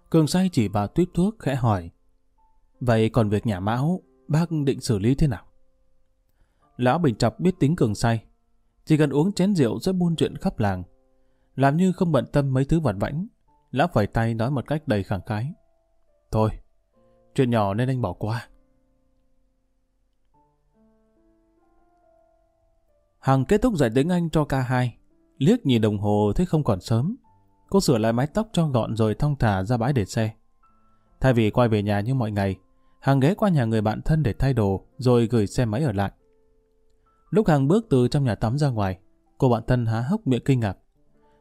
Cường say chỉ vào tuyết thuốc khẽ hỏi. Vậy còn việc nhà mão, bác định xử lý thế nào? Lão Bình Trọc biết tính cường say. Chỉ cần uống chén rượu sẽ buôn chuyện khắp làng. Làm như không bận tâm mấy thứ vặt vãnh. Lão phải tay nói một cách đầy khẳng khái. Thôi, chuyện nhỏ nên anh bỏ qua. Hằng kết thúc dạy tiếng Anh cho ca 2 Liếc nhìn đồng hồ thấy không còn sớm. Cô sửa lại mái tóc cho gọn rồi thong thả ra bãi để xe. Thay vì quay về nhà như mọi ngày, Hằng ghé qua nhà người bạn thân để thay đồ rồi gửi xe máy ở lại. Lúc Hằng bước từ trong nhà tắm ra ngoài, cô bạn thân há hốc miệng kinh ngạc.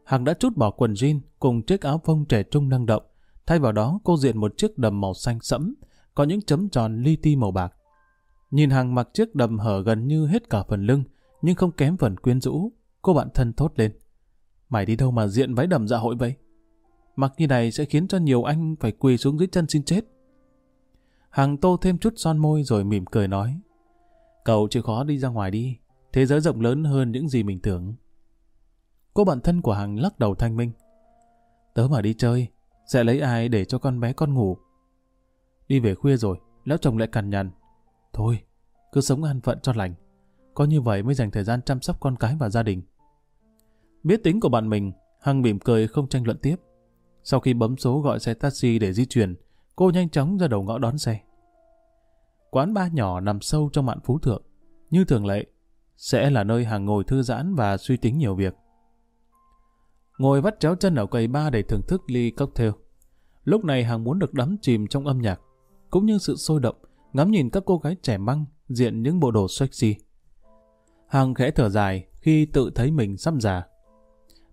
Hằng đã chút bỏ quần jean cùng chiếc áo phông trẻ trung năng động. Thay vào đó cô diện một chiếc đầm màu xanh sẫm, có những chấm tròn li ti màu bạc. Nhìn Hằng mặc chiếc đầm hở gần như hết cả phần lưng, nhưng không kém phần quyến rũ. Cô bạn thân thốt lên. Mày đi đâu mà diện váy đầm dạ hội vậy? Mặc như này sẽ khiến cho nhiều anh phải quỳ xuống dưới chân xin chết. Hằng tô thêm chút son môi rồi mỉm cười nói. Cậu chịu khó đi ra ngoài đi. Thế giới rộng lớn hơn những gì mình tưởng. Cô bạn thân của Hằng lắc đầu thanh minh. Tớ mà đi chơi, sẽ lấy ai để cho con bé con ngủ. Đi về khuya rồi, lão chồng lại cằn nhằn. Thôi, cứ sống an phận cho lành. Có như vậy mới dành thời gian chăm sóc con cái và gia đình. Biết tính của bạn mình, Hằng mỉm cười không tranh luận tiếp. Sau khi bấm số gọi xe taxi để di chuyển, cô nhanh chóng ra đầu ngõ đón xe. Quán ba nhỏ nằm sâu trong mạn phú thượng. Như thường lệ, sẽ là nơi Hằng ngồi thư giãn và suy tính nhiều việc. Ngồi vắt chéo chân ở quầy ba để thưởng thức ly cocktail. Lúc này Hằng muốn được đắm chìm trong âm nhạc, cũng như sự sôi động, ngắm nhìn các cô gái trẻ măng diện những bộ đồ sexy. Hằng khẽ thở dài khi tự thấy mình sắp già.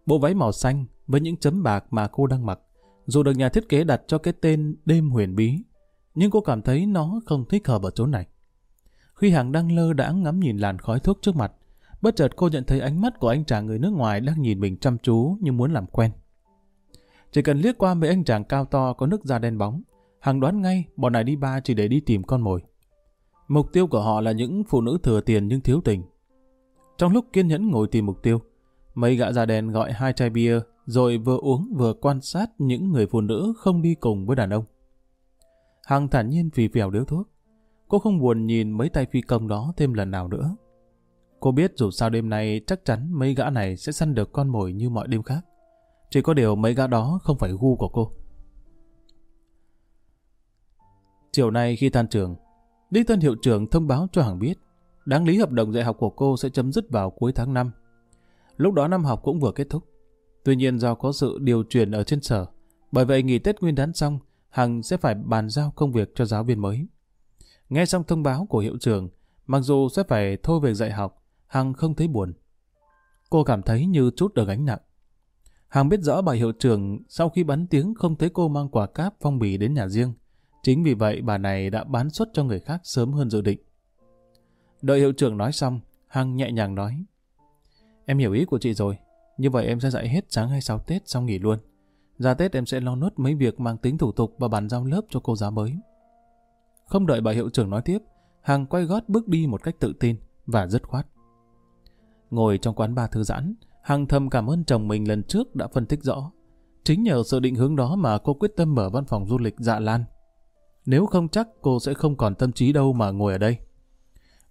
Bộ váy màu xanh với những chấm bạc mà cô đang mặc, dù được nhà thiết kế đặt cho cái tên đêm huyền bí, nhưng cô cảm thấy nó không thích hợp ở chỗ này. Khi Hằng đang lơ đãng ngắm nhìn làn khói thuốc trước mặt, bất chợt cô nhận thấy ánh mắt của anh chàng người nước ngoài đang nhìn mình chăm chú như muốn làm quen. Chỉ cần liếc qua mấy anh chàng cao to có nước da đen bóng, Hằng đoán ngay bọn này đi ba chỉ để đi tìm con mồi. Mục tiêu của họ là những phụ nữ thừa tiền nhưng thiếu tình. Trong lúc kiên nhẫn ngồi tìm mục tiêu, mấy gã da đen gọi hai chai bia rồi vừa uống vừa quan sát những người phụ nữ không đi cùng với đàn ông. Hằng thản nhiên vì phèo điếu thuốc. Cô không buồn nhìn mấy tay phi công đó thêm lần nào nữa. Cô biết dù sao đêm nay chắc chắn mấy gã này sẽ săn được con mồi như mọi đêm khác. Chỉ có điều mấy gã đó không phải gu của cô. Chiều nay khi tan trường, Đi tân hiệu trưởng thông báo cho Hằng biết đáng lý hợp đồng dạy học của cô sẽ chấm dứt vào cuối tháng 5. Lúc đó năm học cũng vừa kết thúc. Tuy nhiên do có sự điều chuyển ở trên sở, bởi vậy nghỉ Tết Nguyên đán xong, Hằng sẽ phải bàn giao công việc cho giáo viên mới. Nghe xong thông báo của hiệu trưởng, mặc dù sẽ phải thôi việc dạy học, Hằng không thấy buồn. Cô cảm thấy như chút được gánh nặng. Hằng biết rõ bà hiệu trưởng sau khi bắn tiếng không thấy cô mang quả cáp phong bì đến nhà riêng. Chính vì vậy bà này đã bán xuất cho người khác sớm hơn dự định. Đợi hiệu trưởng nói xong, Hằng nhẹ nhàng nói. Em hiểu ý của chị rồi, như vậy em sẽ dạy hết sáng 26 Tết xong nghỉ luôn. Ra Tết em sẽ lo nốt mấy việc mang tính thủ tục và bàn giao lớp cho cô giáo mới. Không đợi bà hiệu trưởng nói tiếp, Hằng quay gót bước đi một cách tự tin và dứt khoát. Ngồi trong quán bar thư giãn, Hằng thầm cảm ơn chồng mình lần trước đã phân tích rõ. Chính nhờ sự định hướng đó mà cô quyết tâm mở văn phòng du lịch dạ lan. Nếu không chắc cô sẽ không còn tâm trí đâu mà ngồi ở đây.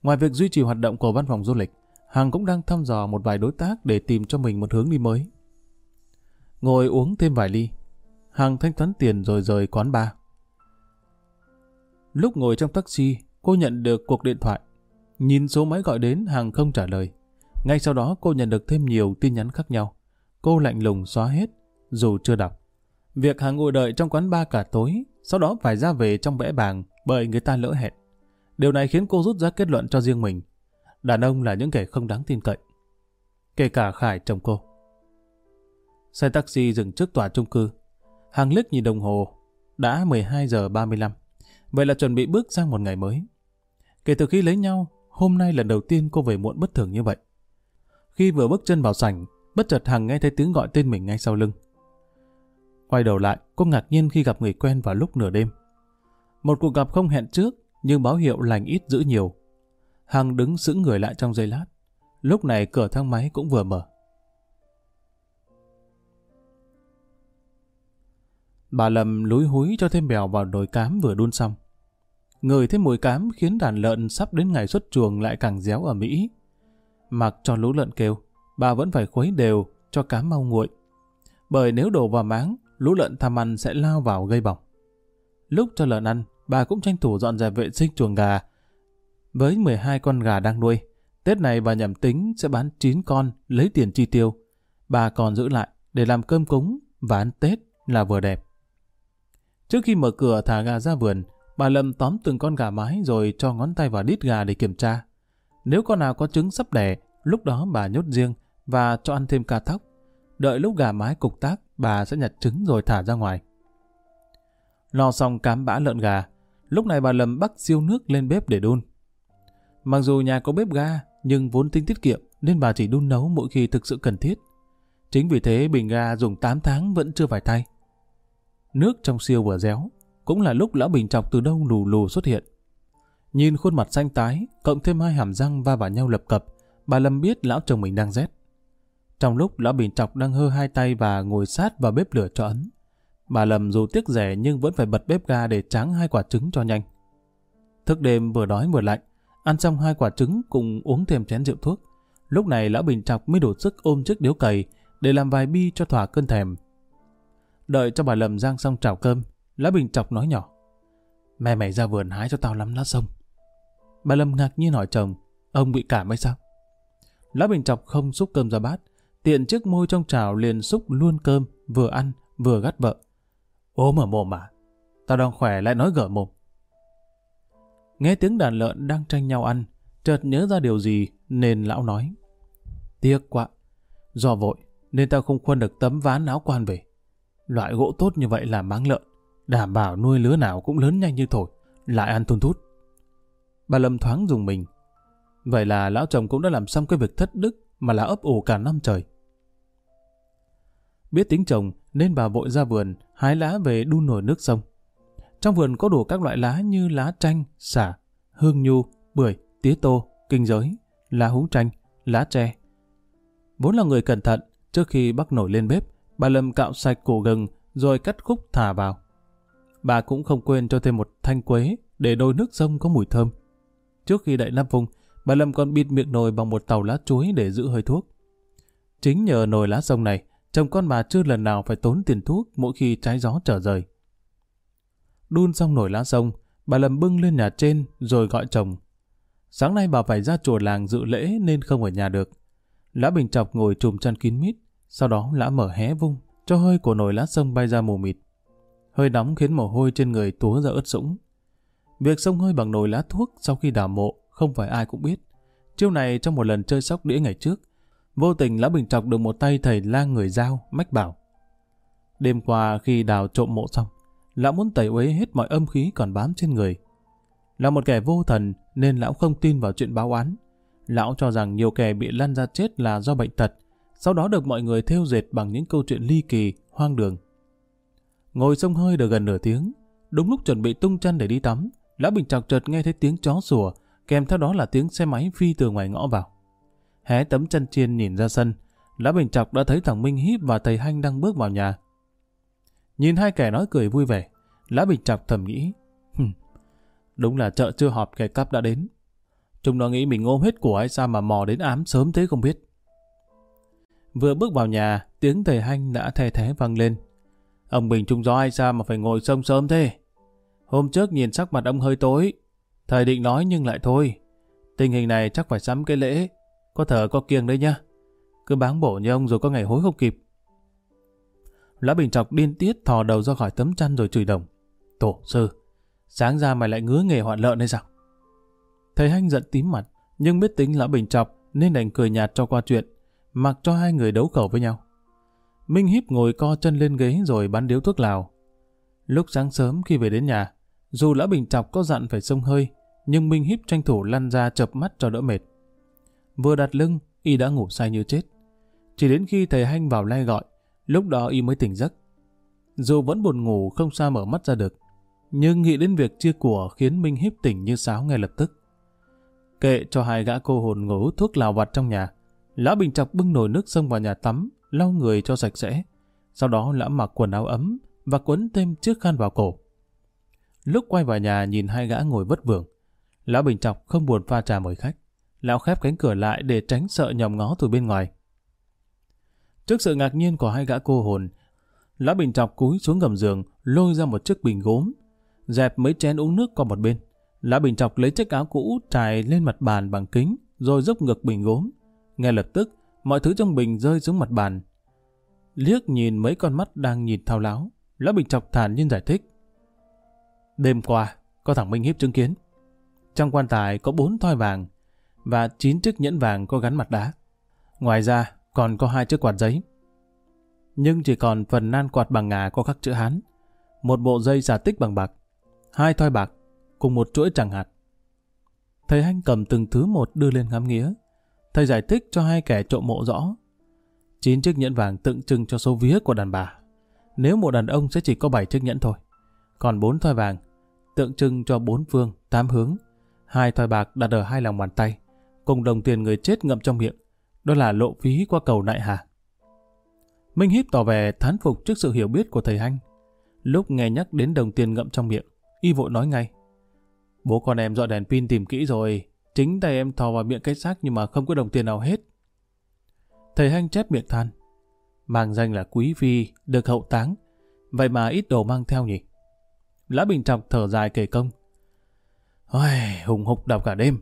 Ngoài việc duy trì hoạt động của văn phòng du lịch, Hằng cũng đang thăm dò một vài đối tác để tìm cho mình một hướng đi mới. Ngồi uống thêm vài ly, Hằng thanh toán tiền rồi rời quán bar. Lúc ngồi trong taxi, cô nhận được cuộc điện thoại. Nhìn số máy gọi đến, Hằng không trả lời. Ngay sau đó cô nhận được thêm nhiều tin nhắn khác nhau. Cô lạnh lùng xóa hết, dù chưa đọc. Việc Hằng ngồi đợi trong quán bar cả tối, sau đó phải ra về trong vẽ bàng bởi người ta lỡ hẹn. Điều này khiến cô rút ra kết luận cho riêng mình. Đàn ông là những kẻ không đáng tin cậy. Kể cả Khải chồng cô. Xe taxi dừng trước tòa trung cư. Hàng liếc nhìn đồng hồ. Đã 12 giờ 35. Vậy là chuẩn bị bước sang một ngày mới. Kể từ khi lấy nhau, hôm nay lần đầu tiên cô về muộn bất thường như vậy. Khi vừa bước chân vào sảnh, bất chợt Hằng nghe thấy tiếng gọi tên mình ngay sau lưng. Quay đầu lại, cô ngạc nhiên khi gặp người quen vào lúc nửa đêm. Một cuộc gặp không hẹn trước, nhưng báo hiệu lành ít giữ nhiều. Hằng đứng sững người lại trong giây lát. Lúc này cửa thang máy cũng vừa mở. Bà Lâm lúi húi cho thêm bèo vào nồi cám vừa đun xong. Người thêm mùi cám khiến đàn lợn sắp đến ngày xuất chuồng lại càng réo ở Mỹ. Mặc cho lũ lợn kêu, bà vẫn phải khuấy đều cho cám mau nguội. Bởi nếu đổ vào máng, lũ lợn tham ăn sẽ lao vào gây bỏng. Lúc cho lợn ăn, bà cũng tranh thủ dọn dẹp vệ sinh chuồng gà. Với 12 con gà đang nuôi, Tết này bà nhầm tính sẽ bán 9 con lấy tiền chi tiêu. Bà còn giữ lại để làm cơm cúng và ăn Tết là vừa đẹp. Trước khi mở cửa thả gà ra vườn, bà Lâm tóm từng con gà mái rồi cho ngón tay vào đít gà để kiểm tra. Nếu con nào có trứng sắp đẻ, lúc đó bà nhốt riêng và cho ăn thêm ca thóc. Đợi lúc gà mái cục tác, bà sẽ nhặt trứng rồi thả ra ngoài. Lo xong cám bã lợn gà, lúc này bà Lâm bắt siêu nước lên bếp để đun. Mặc dù nhà có bếp ga, nhưng vốn tính tiết kiệm nên bà chỉ đun nấu mỗi khi thực sự cần thiết. Chính vì thế bình ga dùng 8 tháng vẫn chưa phải thay. Nước trong siêu vừa réo, cũng là lúc lão bình chọc từ đâu lù lù xuất hiện. Nhìn khuôn mặt xanh tái, cộng thêm hai hàm răng va vào nhau lập cập, bà Lâm biết lão chồng mình đang rét. Trong lúc lão bình chọc đang hơ hai tay và ngồi sát vào bếp lửa cho ấn, bà Lâm dù tiếc rẻ nhưng vẫn phải bật bếp ga để tráng hai quả trứng cho nhanh. Thức đêm vừa đói vừa lạnh, ăn xong hai quả trứng cùng uống thêm chén rượu thuốc. Lúc này lão bình chọc mới đủ sức ôm chiếc điếu cày để làm vài bi cho thỏa cơn thèm. Đợi cho bà Lâm rang xong chảo cơm, lão bình chọc nói nhỏ. Mẹ mày ra vườn hái cho tao lắm lá sông. Bà Lâm ngạc nhiên hỏi chồng, ông bị cảm hay sao? Lão Bình Chọc không xúc cơm ra bát, tiện chiếc môi trong chảo liền xúc luôn cơm, vừa ăn, vừa gắt vợ. Ốm ở mồm mà, tao đang khỏe lại nói gở mồm. Nghe tiếng đàn lợn đang tranh nhau ăn, chợt nhớ ra điều gì nên lão nói. Tiếc quá, do vội, nên tao không khuân được tấm ván áo quan về. Loại gỗ tốt như vậy là máng lợn, đảm bảo nuôi lứa nào cũng lớn nhanh như thổi, lại ăn thun thút. Bà Lâm thoáng dùng mình. Vậy là lão chồng cũng đã làm xong cái việc thất đức mà là ấp ủ cả năm trời. Biết tính chồng nên bà vội ra vườn hái lá về đun nổi nước sông. Trong vườn có đủ các loại lá như lá chanh, xả, hương nhu, bưởi, tía tô, kinh giới, lá húng chanh, lá tre. Vốn là người cẩn thận, trước khi bắt nổi lên bếp, bà Lâm cạo sạch củ gừng rồi cắt khúc thả vào. Bà cũng không quên cho thêm một thanh quế để nồi nước sông có mùi thơm. Trước khi đậy nắp vung, bà Lâm còn bịt miệng nồi bằng một tàu lá chuối để giữ hơi thuốc. Chính nhờ nồi lá sông này, chồng con bà chưa lần nào phải tốn tiền thuốc mỗi khi trái gió trở rời. Đun xong nồi lá sông, bà lầm bưng lên nhà trên rồi gọi chồng. Sáng nay bà phải ra chùa làng dự lễ nên không ở nhà được. Lã Bình Chọc ngồi trùm chăn kín mít, sau đó Lã mở hé vung, cho hơi của nồi lá sông bay ra mù mịt. Hơi nóng khiến mồ hôi trên người túa ra ướt sũng. Việc sông hơi bằng nồi lá thuốc sau khi đào mộ không phải ai cũng biết. Chiêu này trong một lần chơi sóc đĩa ngày trước, vô tình lão Bình Chọc được một tay thầy lang người giao, mách bảo. Đêm qua khi đào trộm mộ xong, lão muốn tẩy uế hết mọi âm khí còn bám trên người. Là một kẻ vô thần nên lão không tin vào chuyện báo án. Lão cho rằng nhiều kẻ bị lăn ra chết là do bệnh tật, sau đó được mọi người theo dệt bằng những câu chuyện ly kỳ, hoang đường. Ngồi sông hơi được gần nửa tiếng, đúng lúc chuẩn bị tung chân để đi tắm, Lão Bình Trọc chợt nghe thấy tiếng chó sủa, kèm theo đó là tiếng xe máy phi từ ngoài ngõ vào. Hé tấm chân chiên nhìn ra sân, Lão Bình chọc đã thấy thằng Minh Hiếp và thầy Hanh đang bước vào nhà. Nhìn hai kẻ nói cười vui vẻ, Lão Bình chọc thầm nghĩ, đúng là chợ chưa họp kẻ cắp đã đến. Chúng nó nghĩ mình ôm hết của hay sao mà mò đến ám sớm thế không biết. Vừa bước vào nhà, tiếng thầy Hanh đã thè thé vang lên. Ông Bình trung gió ai sao mà phải ngồi sông sớm thế? Hôm trước nhìn sắc mặt ông hơi tối. Thầy định nói nhưng lại thôi. Tình hình này chắc phải sắm cái lễ. Có thở có kiêng đấy nhá. Cứ báng bổ như ông rồi có ngày hối không kịp. Lã Bình Trọc điên tiết thò đầu ra khỏi tấm chăn rồi chửi đồng. Tổ sư, sáng ra mày lại ngứa nghề hoạn lợn hay sao? Thầy Hanh giận tím mặt, nhưng biết tính Lã Bình Trọc nên đành cười nhạt cho qua chuyện, mặc cho hai người đấu khẩu với nhau. Minh Hiếp ngồi co chân lên ghế rồi bắn điếu thuốc lào. Lúc sáng sớm khi về đến nhà, dù Lã Bình Trọc có dặn phải sông hơi, nhưng Minh Hiếp tranh thủ lăn ra chập mắt cho đỡ mệt. Vừa đặt lưng, y đã ngủ say như chết. Chỉ đến khi thầy Hanh vào lai gọi, lúc đó y mới tỉnh giấc. Dù vẫn buồn ngủ không sao mở mắt ra được, nhưng nghĩ đến việc chia của khiến Minh Hiếp tỉnh như sáo ngay lập tức. Kệ cho hai gã cô hồn ngủ thuốc lào vặt trong nhà, Lã Bình Chọc bưng nồi nước sông vào nhà tắm, lau người cho sạch sẽ. Sau đó Lã mặc quần áo ấm và quấn thêm chiếc khăn vào cổ. Lúc quay vào nhà nhìn hai gã ngồi vất vưởng, Lão Bình Chọc không buồn pha trà mời khách. Lão khép cánh cửa lại để tránh sợ nhòm ngó từ bên ngoài. Trước sự ngạc nhiên của hai gã cô hồn, Lão Bình chọc cúi xuống gầm giường, lôi ra một chiếc bình gốm, dẹp mấy chén uống nước qua một bên. Lão Bình chọc lấy chiếc áo cũ trải lên mặt bàn bằng kính, rồi dốc ngực bình gốm. Ngay lập tức, mọi thứ trong bình rơi xuống mặt bàn. Liếc nhìn mấy con mắt đang nhìn thao láo, Lão Bình chọc thản nhiên giải thích. Đêm qua, có thằng Minh Hiếp chứng kiến. Trong quan tài có bốn thoi vàng và chín chiếc nhẫn vàng có gắn mặt đá. Ngoài ra, còn có hai chiếc quạt giấy. Nhưng chỉ còn phần nan quạt bằng ngà có khắc chữ Hán, một bộ dây giả tích bằng bạc, hai thoi bạc, cùng một chuỗi chẳng hạt. Thầy Hanh cầm từng thứ một đưa lên ngắm nghĩa, Thầy giải thích cho hai kẻ trộm mộ rõ. Chín chiếc nhẫn vàng tượng trưng cho số vía của đàn bà. Nếu một đàn ông sẽ chỉ có bảy chiếc nhẫn thôi. Còn bốn thoi vàng, tượng trưng cho bốn phương, tám hướng. Hai thoi bạc đặt ở hai lòng bàn tay, cùng đồng tiền người chết ngậm trong miệng. Đó là lộ phí qua cầu nại hà. Minh Hiếp tỏ vẻ thán phục trước sự hiểu biết của thầy Hanh. Lúc nghe nhắc đến đồng tiền ngậm trong miệng, y vội nói ngay. Bố con em dọn đèn pin tìm kỹ rồi, chính tay em thò vào miệng cái xác nhưng mà không có đồng tiền nào hết. Thầy Hanh chép miệng than. Mang danh là quý phi, được hậu táng, vậy mà ít đồ mang theo nhỉ? Lã Bình Trọng thở dài kể công. Ôi, hùng hục đọc cả đêm.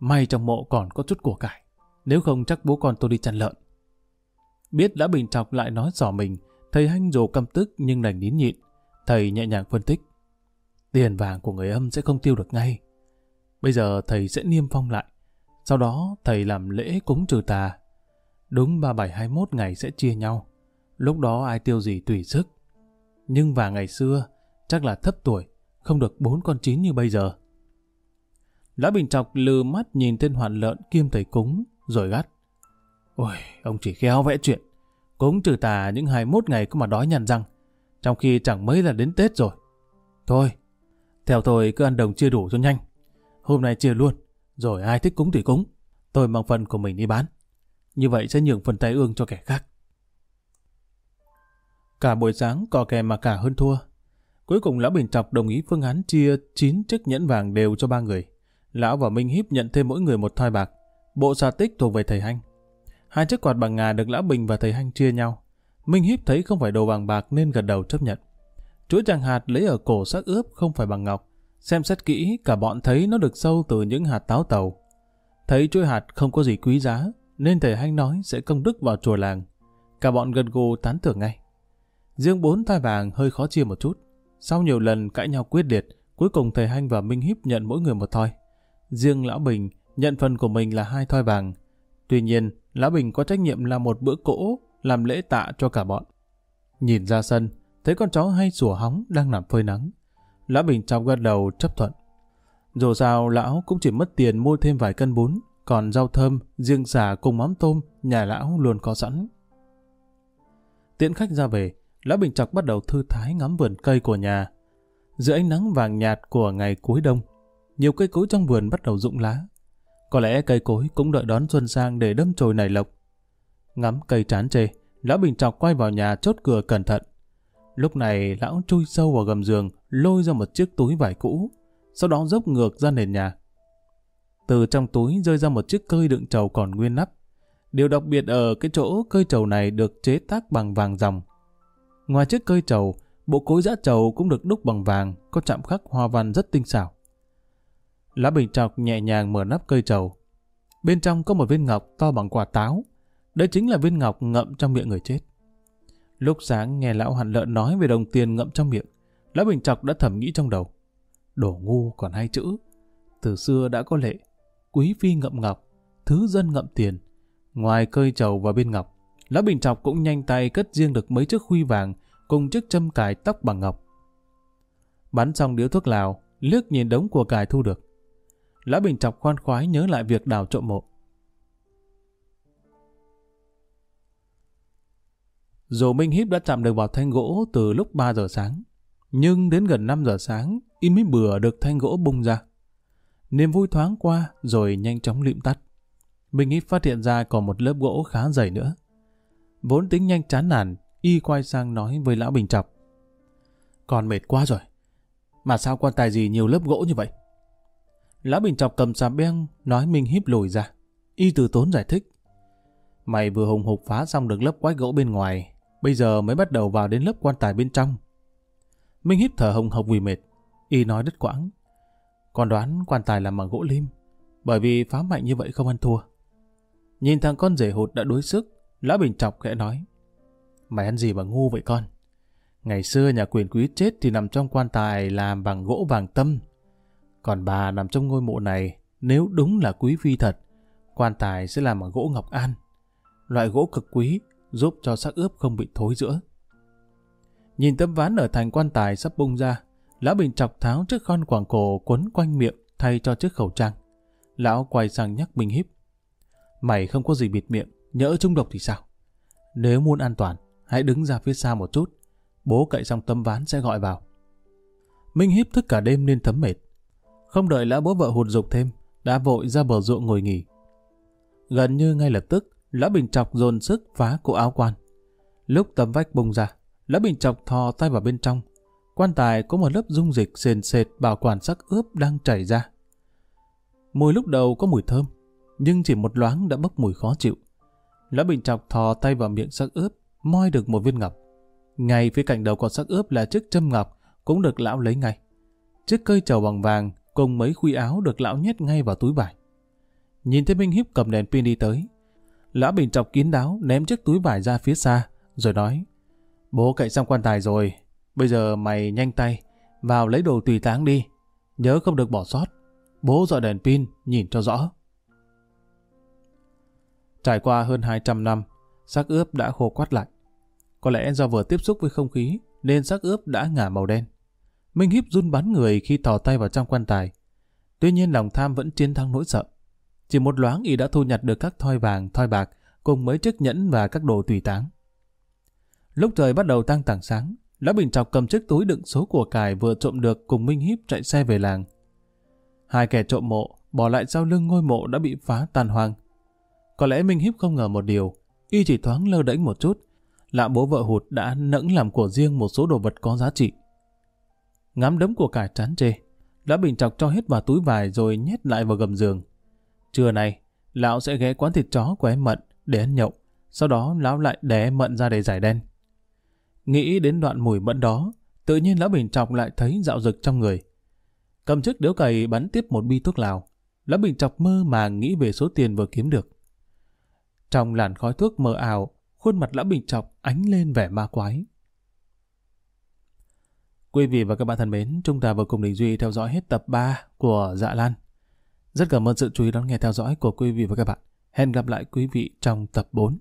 May trong mộ còn có chút của cải. Nếu không chắc bố con tôi đi chăn lợn. Biết đã Bình Trọng lại nói dò mình, thầy Hanh dù căm tức nhưng đành nín nhịn. Thầy nhẹ nhàng phân tích. Tiền vàng của người âm sẽ không tiêu được ngay. Bây giờ thầy sẽ niêm phong lại. Sau đó thầy làm lễ cúng trừ tà. Đúng 3721 ngày sẽ chia nhau. Lúc đó ai tiêu gì tùy sức. Nhưng và ngày xưa, chắc là thấp tuổi, không được bốn con chín như bây giờ. Lã Bình Trọc lừ mắt nhìn tên hoạn lợn kiêm thầy cúng, rồi gắt. Ôi, ông chỉ khéo vẽ chuyện. Cúng trừ tà những 21 ngày cũng mà đói nhằn răng, trong khi chẳng mấy là đến Tết rồi. Thôi, theo tôi cứ ăn đồng chia đủ cho nhanh. Hôm nay chia luôn, rồi ai thích cúng thì cúng. Tôi mang phần của mình đi bán. Như vậy sẽ nhường phần tay ương cho kẻ khác. Cả buổi sáng cò kè mà cả hơn thua. Cuối cùng Lão Bình Trọc đồng ý phương án chia 9 chiếc nhẫn vàng đều cho ba người. Lão và Minh Hiếp nhận thêm mỗi người một thoi bạc. Bộ xà tích thuộc về thầy Hanh. Hai chiếc quạt bằng ngà được Lão Bình và thầy Hanh chia nhau. Minh Hiếp thấy không phải đồ vàng bạc nên gật đầu chấp nhận. Chuỗi tràng hạt lấy ở cổ sắc ướp không phải bằng ngọc. Xem xét kỹ, cả bọn thấy nó được sâu từ những hạt táo tàu. Thấy chuỗi hạt không có gì quý giá, nên thầy Hanh nói sẽ công đức vào chùa làng. Cả bọn gần gù tán thưởng ngay. Riêng bốn thoi vàng hơi khó chia một chút. Sau nhiều lần cãi nhau quyết liệt, cuối cùng thầy Hanh và Minh Hiếp nhận mỗi người một thoi. Riêng Lão Bình nhận phần của mình là hai thoi vàng. Tuy nhiên, Lão Bình có trách nhiệm là một bữa cỗ, làm lễ tạ cho cả bọn. Nhìn ra sân, thấy con chó hay sủa hóng đang nằm phơi nắng. Lão Bình trong gật đầu chấp thuận. Dù sao, lão cũng chỉ mất tiền mua thêm vài cân bún, còn rau thơm, riêng xà cùng mắm tôm, nhà lão luôn có sẵn. Tiễn khách ra về, Lão Bình Trọc bắt đầu thư thái ngắm vườn cây của nhà. Giữa ánh nắng vàng nhạt của ngày cuối đông, nhiều cây cối trong vườn bắt đầu rụng lá. Có lẽ cây cối cũng đợi đón xuân sang để đâm chồi nảy lộc. Ngắm cây chán chê, Lão Bình Trọc quay vào nhà chốt cửa cẩn thận. Lúc này lão chui sâu vào gầm giường, lôi ra một chiếc túi vải cũ, sau đó dốc ngược ra nền nhà. Từ trong túi rơi ra một chiếc cơi đựng trầu còn nguyên nắp. Điều đặc biệt ở cái chỗ cơi trầu này được chế tác bằng vàng ròng. Ngoài chiếc cơi trầu, bộ cối giã trầu cũng được đúc bằng vàng, có chạm khắc hoa văn rất tinh xảo. Lá bình trọc nhẹ nhàng mở nắp cây trầu. Bên trong có một viên ngọc to bằng quả táo. Đây chính là viên ngọc ngậm trong miệng người chết. Lúc sáng nghe lão hàn lợn nói về đồng tiền ngậm trong miệng, lão bình trọc đã thầm nghĩ trong đầu. Đổ ngu còn hai chữ. Từ xưa đã có lệ, quý phi ngậm ngọc, thứ dân ngậm tiền. Ngoài cơi trầu và bên ngọc, Lão Bình Trọc cũng nhanh tay cất riêng được mấy chiếc khuy vàng cùng chiếc châm cài tóc bằng ngọc. Bắn xong điếu thuốc lào, liếc nhìn đống của cải thu được. Lão Bình Chọc khoan khoái nhớ lại việc đào trộm mộ. Dù Minh Hiếp đã chạm được vào thanh gỗ từ lúc 3 giờ sáng, nhưng đến gần 5 giờ sáng, y mới bừa được thanh gỗ bung ra. Niềm vui thoáng qua rồi nhanh chóng lịm tắt. Minh Hiếp phát hiện ra còn một lớp gỗ khá dày nữa. Vốn tính nhanh chán nản, y quay sang nói với lão Bình Chọc. Còn mệt quá rồi. Mà sao quan tài gì nhiều lớp gỗ như vậy? Lão Bình Chọc cầm xà beng, nói mình híp lùi ra. Y từ tốn giải thích. Mày vừa hùng hục phá xong được lớp quái gỗ bên ngoài, bây giờ mới bắt đầu vào đến lớp quan tài bên trong. Minh híp thở hồng hộc vì mệt. Y nói đứt quãng. Còn đoán quan tài làm bằng gỗ lim, bởi vì phá mạnh như vậy không ăn thua. Nhìn thằng con rể hụt đã đuối sức, Lão Bình chọc khẽ nói. Mày ăn gì mà ngu vậy con? Ngày xưa nhà quyền quý chết thì nằm trong quan tài làm bằng gỗ vàng tâm. Còn bà nằm trong ngôi mộ này, nếu đúng là quý phi thật, quan tài sẽ làm bằng gỗ ngọc an. Loại gỗ cực quý, giúp cho xác ướp không bị thối giữa. Nhìn tấm ván ở thành quan tài sắp bung ra, Lão Bình chọc tháo chiếc khăn quàng cổ quấn quanh miệng thay cho chiếc khẩu trang. Lão quay sang nhắc Bình Hiếp. Mày không có gì bịt miệng, Nhỡ trung độc thì sao? Nếu muốn an toàn, hãy đứng ra phía xa một chút. Bố cậy xong tấm ván sẽ gọi vào. Minh hiếp thức cả đêm nên thấm mệt. Không đợi lã bố vợ hụt dục thêm, đã vội ra bờ ruộng ngồi nghỉ. Gần như ngay lập tức, lã bình chọc dồn sức phá cổ áo quan. Lúc tấm vách bung ra, lã bình chọc thò tay vào bên trong. Quan tài có một lớp dung dịch sền sệt bảo quản sắc ướp đang chảy ra. Mùi lúc đầu có mùi thơm, nhưng chỉ một loáng đã bốc mùi khó chịu. Lã Bình chọc thò tay vào miệng sắc ướp, moi được một viên ngọc. Ngay phía cạnh đầu con sắc ướp là chiếc châm ngọc, cũng được lão lấy ngay. Chiếc cây trầu bằng vàng cùng mấy khuy áo được lão nhét ngay vào túi vải. Nhìn thấy Minh Hiếp cầm đèn pin đi tới. Lão Bình chọc kín đáo ném chiếc túi vải ra phía xa, rồi nói Bố cậy xong quan tài rồi, bây giờ mày nhanh tay, vào lấy đồ tùy táng đi. Nhớ không được bỏ sót. Bố dọi đèn pin, nhìn cho rõ. Trải qua hơn 200 năm, xác ướp đã khô quắt lại. Có lẽ do vừa tiếp xúc với không khí nên xác ướp đã ngả màu đen. Minh Hiếp run bắn người khi thò tay vào trong quan tài. Tuy nhiên lòng tham vẫn chiến thắng nỗi sợ. Chỉ một loáng y đã thu nhặt được các thoi vàng, thoi bạc cùng mấy chiếc nhẫn và các đồ tùy táng. Lúc trời bắt đầu tăng tảng sáng, Lão Bình Trọc cầm chiếc túi đựng số của cải vừa trộm được cùng Minh Hiếp chạy xe về làng. Hai kẻ trộm mộ bỏ lại sau lưng ngôi mộ đã bị phá tàn hoang. Có lẽ Minh Hiếp không ngờ một điều, y chỉ thoáng lơ đễnh một chút, lạ bố vợ hụt đã nẫng làm của riêng một số đồ vật có giá trị. Ngắm đấm của cải chán chê, đã bình chọc cho hết vào túi vải rồi nhét lại vào gầm giường. Trưa này, lão sẽ ghé quán thịt chó của em Mận để ăn nhậu, sau đó lão lại đẻ em Mận ra để giải đen. Nghĩ đến đoạn mùi mẫn đó, tự nhiên lão bình chọc lại thấy dạo rực trong người. Cầm chiếc điếu cày bắn tiếp một bi thuốc lào, lão bình chọc mơ mà nghĩ về số tiền vừa kiếm được. Trong làn khói thuốc mờ ảo, khuôn mặt lão bình chọc ánh lên vẻ ma quái. Quý vị và các bạn thân mến, chúng ta vừa cùng Đình Duy theo dõi hết tập 3 của Dạ Lan. Rất cảm ơn sự chú ý đón nghe theo dõi của quý vị và các bạn. Hẹn gặp lại quý vị trong tập 4.